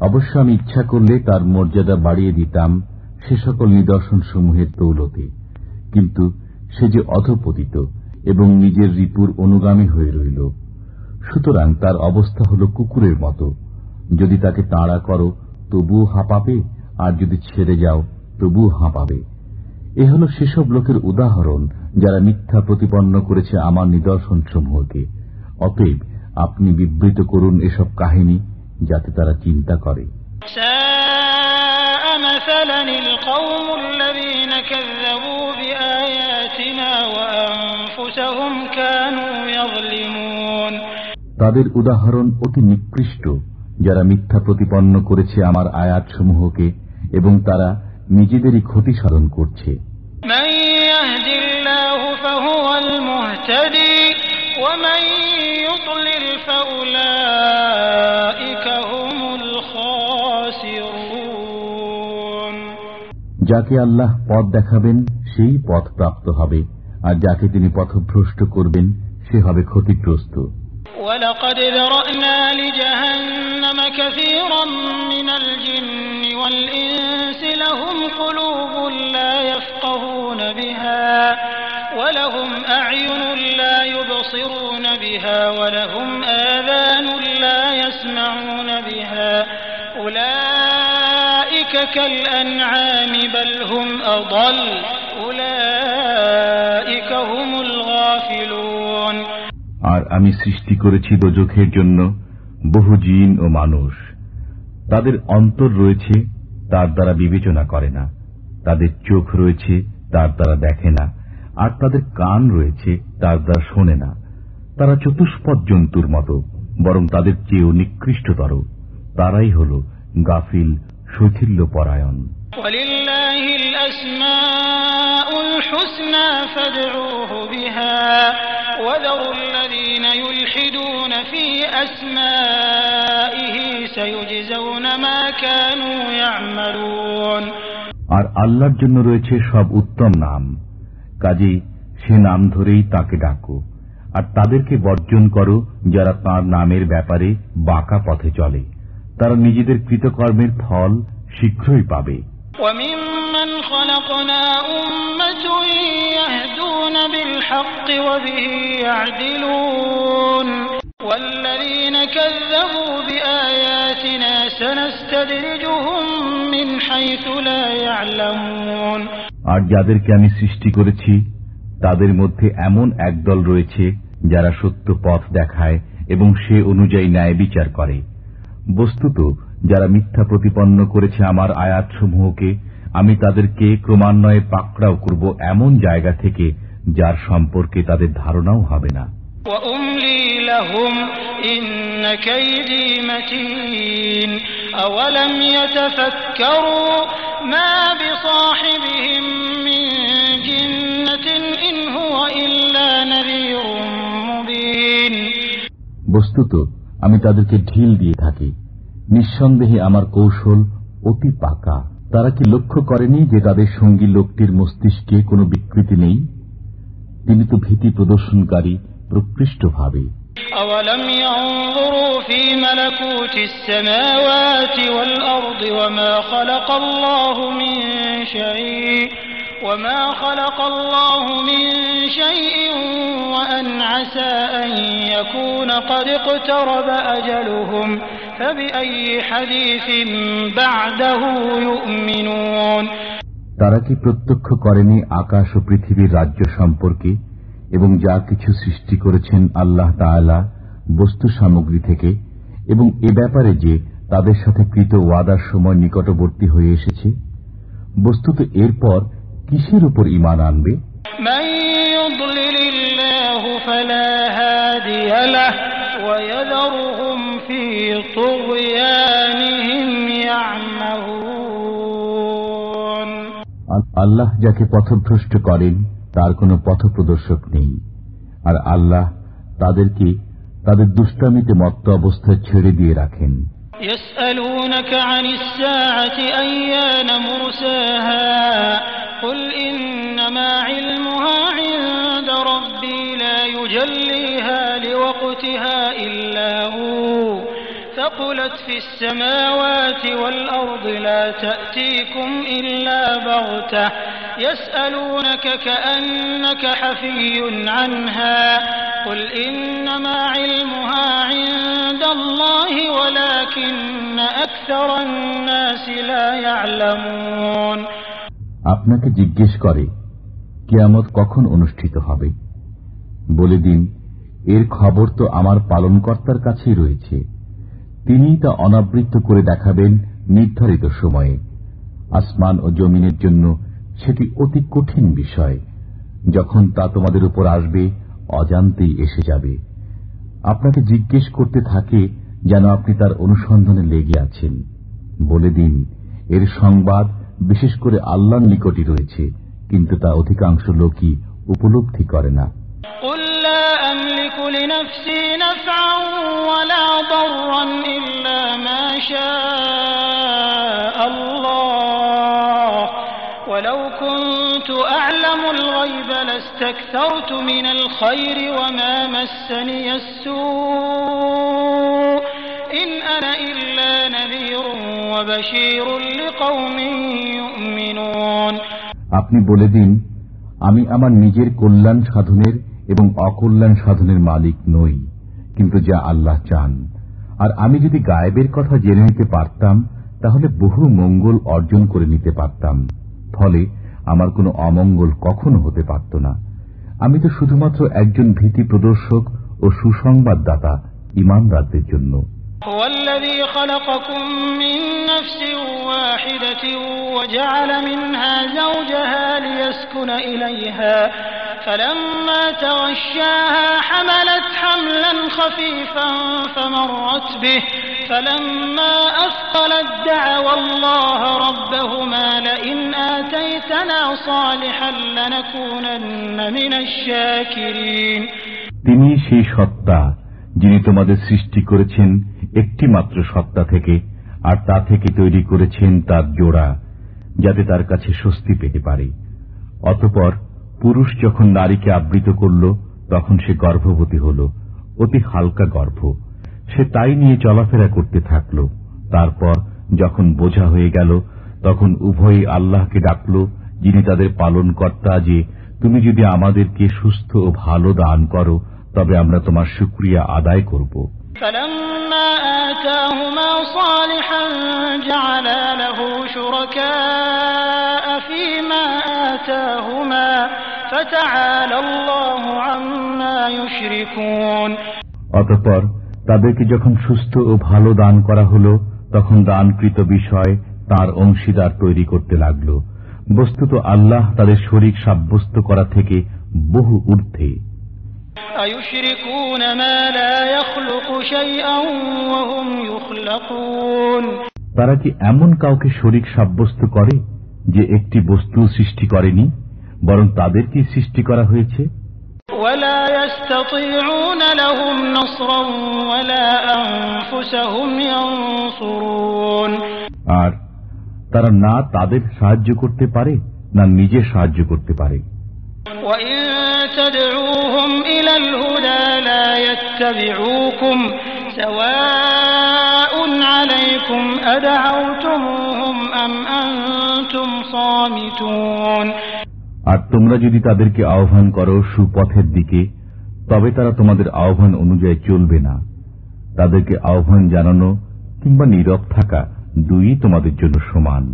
[SPEAKER 4] অবশ্য আমি ইচ্ছা করলে তার মর্যাদা বাড়িয়ে দিতাম সে সকল নিদর্শন সমূহের দৌলতে কিন্তু সে যে অধপতিত এবং নিজের রিপুর অনুগামী হয়ে রইল সুতরাং তার অবস্থা হল কুকুরের মতো যদি তাকে তাড়া করো তবুও হাঁপাবে আর যদি ছেড়ে যাও তবু হাঁপাবে। এ হল সেসব লোকের উদাহরণ যারা মিথ্যা প্রতিপন্ন করেছে আমার নিদর্শন সমূহকে অতএব আপনি বিবৃত করুন এসব কাহিনী যাতে তারা চিন্তা করে। তাদের উদাহরণ অতি নিকৃষ্ট যারা মিথ্যা প্রতিপন্ন করেছে আমার আয়াতসমূহকে এবং তারা নিজেদেরই ক্ষতি সাধন করছে
[SPEAKER 5] من يهد الله فهو المهتدي ومن يضلل فأولئك هم الخاسرون
[SPEAKER 4] যাকে আল্লাহ পথ দেখাবেন সেই পথ প্রাপ্ত হবে আর যাকে তিনি পথভ্রষ্ট করবেন সে হবে ক্ষতিগ্রস্ত
[SPEAKER 5] ولقد ذرأنا لجهنم كثيرا قلوب لا يفقهون بها ولهم أعين لا يبصرون بها ولهم آذان لا يسمعون بها أولئك كالأنعام بل هم أضل أولئك هم الغافلون
[SPEAKER 4] আর আমি সৃষ্টি করেছি দোজখের জন্য বহু জিন ও মানুষ তাদের অন্তর রয়েছে তার দ্বারা বিবেচনা করে না তাদের চোখ রয়েছে তার দ্বারা দেখে না আর তাদের কান রয়েছে তার দ্বারা শোনে না তারা চতুষ্পদ জন্তুর মতো বরং তাদের চেয়েও নিকৃষ্টতর তারাই হল গাফিল শৈথিল্য পরায়ণ
[SPEAKER 5] ولله الأسماء الحسنى فادعوه بها وذروا الذين يلحدون في أسمائه سيجزون ما كانوا يعملون
[SPEAKER 4] আর আল্লাহর জন্য রয়েছে সব উত্তম নাম কাজেই সে নাম ধরেই তাকে ডাকো আর তাদেরকে বর্জন করো যারা তার নামের ব্যাপারে বাঁকা পথে চলে তারা নিজেদের কৃতকর্মের ফল শীঘ্রই পাবে
[SPEAKER 5] وممن خلقنا بالحق وبه يعدلون والذين كذبوا بآياتنا سنستدرجهم من حيث لا يعلمون
[SPEAKER 4] আর যাদেরকে আমি সৃষ্টি করেছি তাদের মধ্যে এমন একদল রয়েছে যারা সত্য পথ দেখায় এবং সে অনুযায়ী ন্যায় বিচার করে বস্তুত যারা মিথ্যা প্রতিপন্ন করেছে আমার আয়াতসমূহকে আমি তাদেরকে ক্রমান্বয়ে পাকড়াও করব এমন জায়গা থেকে যার সম্পর্কে তাদের ধারণাও হবে না
[SPEAKER 5] وأملي لهم إن كيدي متين أولم يتفكروا ما بصاحبهم من جنة إن هو إلا نذير مبين
[SPEAKER 4] বস্তুত আমি তাদেরকে ঢিল দিয়ে থাকি নিঃসন্দেহে আমার কৌশল অতি পাকা তারা কি লক্ষ্য করেনি যে তাদের সঙ্গী লোকটির মস্তিষ্কে কোনো বিকৃতি নেই তিনি তো ভীতি প্রদর্শনকারী প্রকৃষ্টভাবে
[SPEAKER 5] أولم ينظروا في ملكوت السماوات والأرض وما خلق الله من شيء وما خلق الله من شيء وأن عسى أن يكون قد اقترب أجلهم فبأي حديث بعده يؤمنون
[SPEAKER 4] তারা কি প্রত্যক্ষ করেনি আকাশ ও পৃথিবীর রাজ্য সম্পর্কে এবং যা কিছু সৃষ্টি করেছেন আল্লাহ তাআলা বস্তু সামগ্রী থেকে এবং এ ব্যাপারে যে তাদের সাথে কৃত ওয়াদার সময় নিকটবর্তী হয়ে এসেছে বস্তুত এরপর কিসের উপর ইমান আনবে
[SPEAKER 5] من يضلل الله فلا هادي له ويذرهم في طغيانهم
[SPEAKER 4] আল্লাহ যাকে পথভ্রষ্ট করেন তার কোনো পথপ্রদর্শক নেই আর আল্লাহ তাদেরকে তাদের দুষ্টামিতে মত্ত অবস্থায় ছেড়ে দিয়ে রাখেন
[SPEAKER 5] يسألونك عن الساعة أيان مرساها قل إنما علمها عند ربي لا يجليها لوقتها إلا هو ثقلت في السماوات والأرض لا تأتيكم إلا بغتة يسألونك كأنك حفي عنها قل إنما علمها عند الله ولكن أكثر الناس لا يعلمون
[SPEAKER 4] আপনাকে জিজ্ঞেস করে কিয়ামত কখন অনুষ্ঠিত হবে বলে দিন এর খবর তো আমার পালনকর্তার কাছেই রয়েছে তিনি তা অনাবৃত্ত করে দেখাবেন নির্ধারিত সময়ে। আসমান ও জমিনের জন্য সেটি অতি কঠিন বিষয়। যখন তা তোমাদের উপর আসবে, অজান্তেই এসে যাবে। আপনাকে জিজ্ঞেস করতে থাকে যেন আপনি তার অনুসন্ধানে লেগে আছেন। বলে দিন, এর সংবাদ বিশেষ করে আল্লাহর নিকটই রয়েছে, কিন্তু তা অধিকাংশ লোকই উপলব্ধি করে না।
[SPEAKER 5] لنفسي نفعا ولا ضرا إلا ما شاء الله ولو كنت أعلم الغيب لاستكثرت من الخير وما مسني السوء إن أنا إلا نذير وبشير لقوم يؤمنون
[SPEAKER 4] আপনি বলে দিন আমি আমার নিজের কল্যাণ সাধনের এবং অকল্যাণ সাধনের মালিক নই কিন্তু যা আল্লাহ চান আর আমি যদি গায়েবের কথা জেনে নিতে পারতাম তাহলে বহু মঙ্গল অর্জন করে নিতে পারতাম ফলে আমার কোনো অমঙ্গল কখনো হতে পারত না আমি তো শুধুমাত্র একজন ভীতি প্রদর্শক ও সুসংবাদদাতা ইমানদারদের জন্য
[SPEAKER 5] هو الذي خلقكم من نفس واحدة وجعل منها زوجها ليسكن إليها فلما تغشاها حملت حملا خفيفا فمرت به فلما أثقلت دعوا الله ربهما لئن آتيتنا صالحا لنكونن من الشاكرين
[SPEAKER 4] তিনি সেই সত্তা যিনি তোমাদের সৃষ্টি করেছেন একটি মাত্র সত্তা থেকে আর তা থেকে তৈরি করেছেন তার জোড়া যাতে তার কাছে স্বস্তি পেতে পারে অতপর পুরুষ যখন নারীকে আবৃত করল তখন সে গর্ভবতী হল অতি হালকা গর্ভ সে তাই নিয়ে চলাফেরা করতে থাকল তারপর যখন বোঝা হয়ে গেল তখন উভয়ই আল্লাহকে ডাকল যিনি তাদের পালন কর্তা যে তুমি যদি আমাদেরকে সুস্থ ও ভালো দান করো তবে আমরা তোমার সুক্রিয়া আদায় করব
[SPEAKER 5] فلما آتاهما صالحا جعلا له شركاء
[SPEAKER 4] অতঃপর তাদেরকে যখন সুস্থ ও ভালো দান করা হল তখন দানকৃত বিষয় তার অংশীদার তৈরি করতে লাগল। বস্তুত আল্লাহ তাদের শরীর সাব্যস্ত করা থেকে বহু ঊর্ধ্বে। তারা কি এমন কাউকে শরিক সাব্যস্ত করে যে একটি বস্তু সৃষ্টি করেনি? বরং তাদেরকে সৃষ্টি করা হয়েছে। আর তারা না তাদের সাহায্য করতে পারে না নিজে সাহায্য করতে পারে।
[SPEAKER 5] আলাইকুম
[SPEAKER 4] আর তোমরা যদি তাদেরকে আহ্বান করো সুপথের দিকে তবে তারা তোমাদের আহ্বান অনুযায়ী চলবে না। তাদেরকে আহ্বান জানানো কিংবা নীরব থাকা দুই তোমাদের জন্য সমান।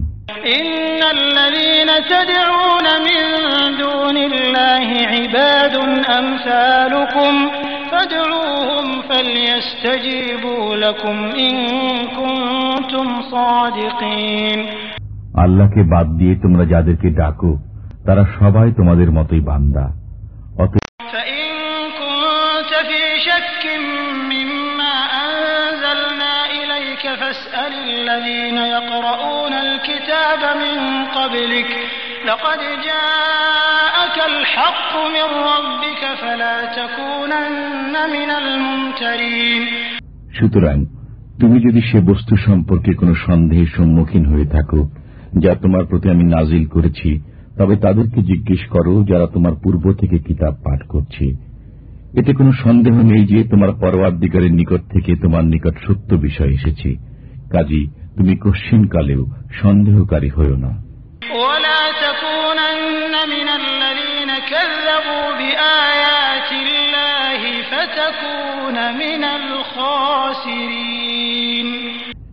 [SPEAKER 4] আল্লাহকে বাদ দিয়ে তোমরা যাদেরকে ডাকো তারা সবাই তোমাদের মতোই বান্দা অত
[SPEAKER 5] فإن كنت في شك مما أنزلنا إليك فاسأل الذين يقرؤون الكتاب من قبلك لقد جاءك الحق من ربك فلا تكونن من الممترين
[SPEAKER 4] সুতরাং তুমি যদি সে বস্তু সম্পর্কে কোনো সন্দেহের সম্মুখীন হয়ে থাকো যা তোমার প্রতি আমি নাজিল করেছি তবে তাদেরকে জিজ্ঞেস করো যারা তোমার পূর্ব থেকে কিতাব পাঠ করছে। এতে কোনো সন্দেহ নেই যে তোমার পরবাদিকারের নিকট থেকে তোমার নিকট সত্য বিষয় এসেছে। কাজী তুমি কশ্চিনকালেও সন্দেহকারী হও না।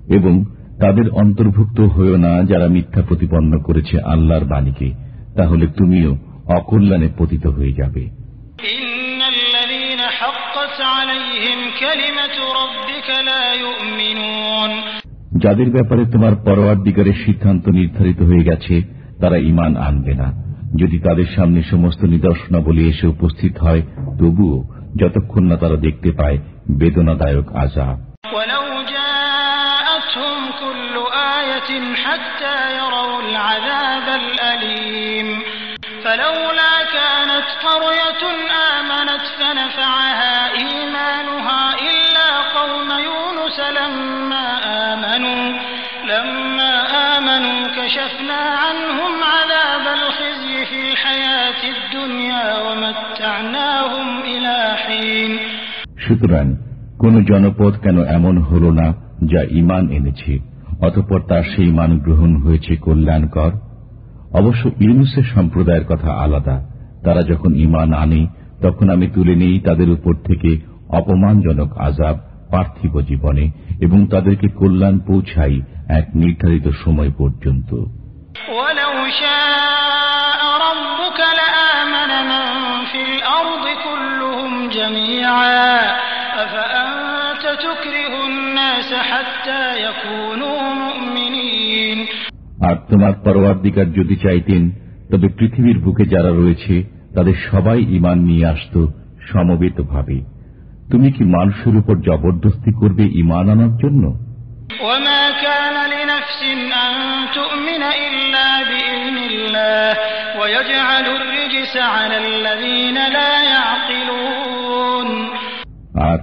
[SPEAKER 4] এবং তাদের অন্তর্ভুক্ত হয়েও না যারা মিথ্যা প্রতিপন্ন করেছে আল্লাহর বাণীকে। তাহলে তুমিও অকল্যাণে পতিত হয়ে যাবে
[SPEAKER 5] إن الذين حقت عليهم كلمة ربك لا يؤمنون
[SPEAKER 4] যাদের ব্যাপারে তোমার পরোয়ার দিগারের সিদ্ধান্ত নির্ধারিত হয়ে গেছে তারা ইমান আনবে না যদি তাদের সামনে সমস্ত নিদর্শনাবলী এসে উপস্থিত হয় তবুও যতক্ষণ না তারা দেখতে পায় বেদনাদায়ক আজাব
[SPEAKER 5] ولو جاءتهم كل آية حتى يروا العذاب الأليم فلولا كانت قرية آمنت فنفعها إيمانها إلا قوم يونس لما آمنوا لما آمنوا كشفنا عنهم عذاب الخزي في الحياة الدنيا ومتعناهم إلى حين
[SPEAKER 4] সুতরাং কোন জনপদ কেন এমন হল না যা ইমান এনেছে অতপর তার সেই মান গ্রহণ হয়েছে কল্যাণকর অবশ্য ইউনুসের সম্প্রদায়ের কথা আলাদা। তারা যখন ইমান আনে, তখন আমি তুলে নেই তাদের উপর থেকে অপমানজনক আজাব পার্থিব জীবনে এবং তাদেরকে কল্যাণ পৌঁছাই এক নির্ধারিত সময় পর্যন্ত।
[SPEAKER 5] জমিয়া
[SPEAKER 4] আর তোমার পরওয়ার্দিকার যদি চাইতেন তবে পৃথিবীর বুকে যারা রয়েছে তাদের সবাই ইমান নিয়ে আসত সমবেতভাবে। তুমি কি মানুষের উপর জবরদস্তি করবে ইমান আনার জন্য? আর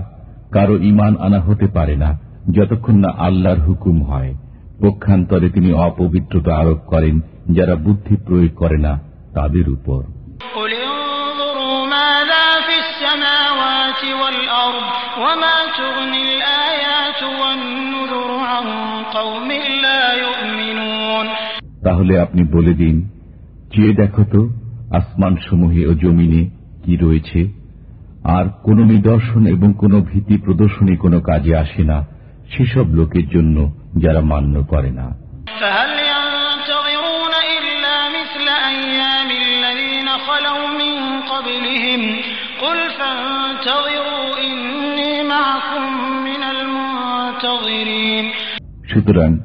[SPEAKER 4] কারও ইমান আনা হতে পারে না যতক্ষণ না আল্লাহর হুকুম হয়। পক্ষান্তরে তিনি অপবিত্রতা আরোপ করেন যারা বুদ্ধি প্রয়োগ করে না তাদের উপর। তাহলে আপনি বলে দিন চেয়ে দেখো তো আসমান সমূহে ও জমিনে কি রয়েছে? আর কোন নিদর্শন এবং কোন ভীতি প্রদর্শনী কোনো কাজে আসে না। সেসব লোকের জন্য যারা মান্য করে না। সুতরাং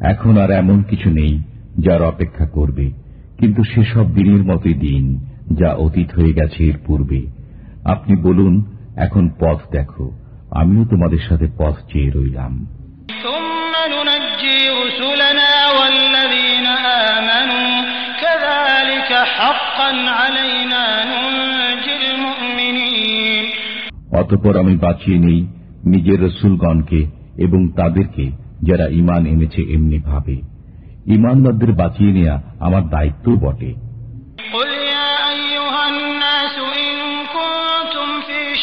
[SPEAKER 4] এখন আর এমন কিছু নেই যার অপেক্ষা করবে কিন্তু সেসব দিনের মতোই দিন যা অতীত হয়ে গেছে এর পূর্বে। আপনি বলুন এখন পথ দেখো। আমিও তোমাদের সাথে পথ চেয়ে রইলাম। অতপর আমি বাঁচিয়ে নেই নিজের রসুলগণকে এবং তাদেরকে যারা ইমান এনেছে এমনি ভাবে। ইমানদারদের বাঁচিয়ে নেয়া আমার দায়িত্ব বটে।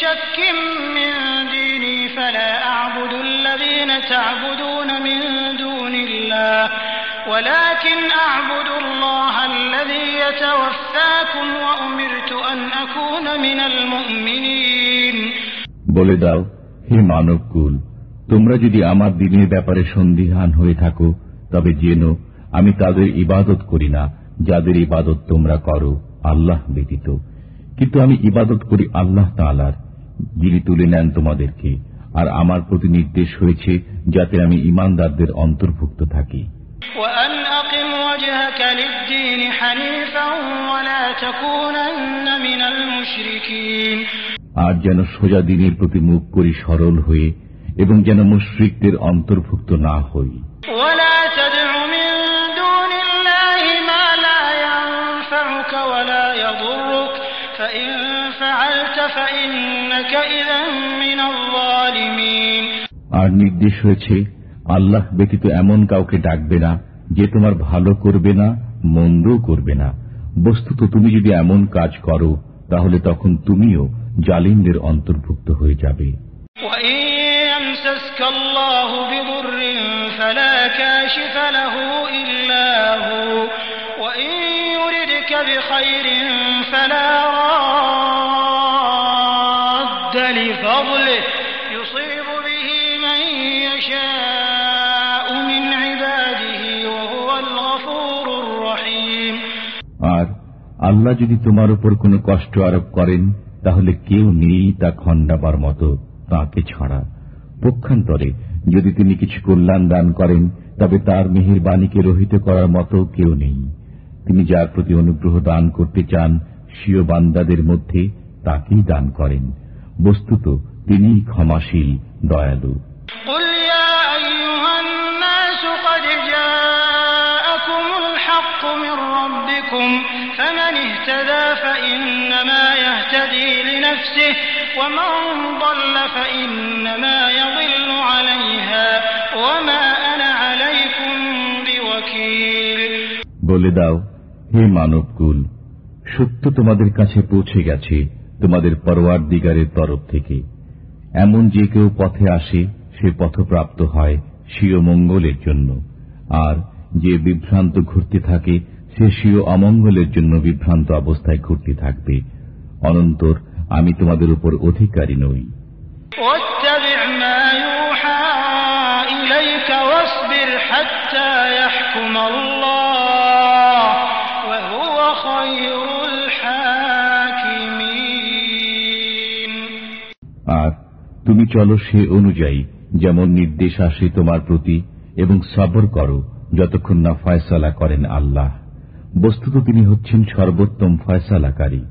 [SPEAKER 5] شك تعبدون من دون الله ولكن أعبد الله الذي يتوفاكم وأمرت أن أكون من المؤمنين
[SPEAKER 4] বলে দাও হে মানবকুল তোমরা যদি আমার দিনের ব্যাপারে সন্দিহান হয়ে থাকো তবে জেনো আমি তাদের ইবাদত করি না যাদের ইবাদত তোমরা করো আল্লাহ ব্যতীত কিন্তু আমি ইবাদত করি আল্লাহ তালার যিনি তুলে নেন তোমাদেরকে আর আমার প্রতি নির্দেশ হয়েছে যাতে আমি ইমানদারদের অন্তর্ভুক্ত থাকি
[SPEAKER 5] وأن أقم وجهك للدين حنيفا ولا تكونن من المشركين
[SPEAKER 4] আর যেন সোজা দিনের প্রতি মুখ করি সরল হয়ে এবং যেন মুশ্রিকদের অন্তর্ভুক্ত না হই
[SPEAKER 5] ولا تدع من دون الله ما لا ينفعك ولا يضرك فإن
[SPEAKER 4] আর নির্দেশ হয়েছে আল্লাহ ব্যতীত এমন কাউকে ডাকবে না যে তোমার ভালো করবে না মন্দও করবে না। বস্তুত তুমি যদি এমন কাজ করো তাহলে তখন তুমিও জালিমদের অন্তর্ভুক্ত হয়ে যাবে।
[SPEAKER 5] ইল্লাহু لفضله يصيب به من يشاء من عباده وهو الغفور الرحيم
[SPEAKER 4] আর আল্লাহ যদি তোমার উপর কোনো কষ্ট আরোপ করেন তাহলে কেউ নেই তা খণ্ডাবার মতো তাকে ছাড়া পক্ষান্তরে যদি তিনি কিছু কল্যাণ দান করেন তবে তার মেহের বাণীকে রহিত করার মতো কেউ নেই তিনি যার প্রতি অনুগ্রহ দান করতে চান স্বীয় বান্দাদের মধ্যে তাকেই দান করেন বস্তুত তিনিই ক্ষমাশীল দয়ালু
[SPEAKER 5] قل يا أيها الناس قد جاءكم الحق من ربكم فمن اهتدى فإنما يهتدي لنفسه ومن ضل فإنما يضل عليها وما أنا عليكم بوكيل
[SPEAKER 4] বলে দাও হে মানবকুল সত্য তোমাদের কাছে পৌঁছে গেছে তোমাদের পরোয়ার দিগারের তরফ থেকে। এমন যে কেউ পথে আসে, সে পথপ্রাপ্ত হয় স্বীয় মঙ্গলের জন্য। আর যে বিভ্রান্ত ঘুরতে থাকে, সে স্বীয় অমঙ্গলের জন্য বিভ্রান্ত অবস্থায় ঘুরতে থাকবে। অনন্তর আমি তোমাদের উপর অধিকারী নই।
[SPEAKER 5] হাত্তা ইয়াহকুমুল্লাহ
[SPEAKER 4] আর তুমি চলো সে অনুযায়ী যেমন নির্দেশ আসে তোমার প্রতি এবং সবর করো যতক্ষণ না ফয়সালা করেন আল্লাহ। বস্তুত তিনি হচ্ছেন সর্বোত্তম ফয়সালাকারী।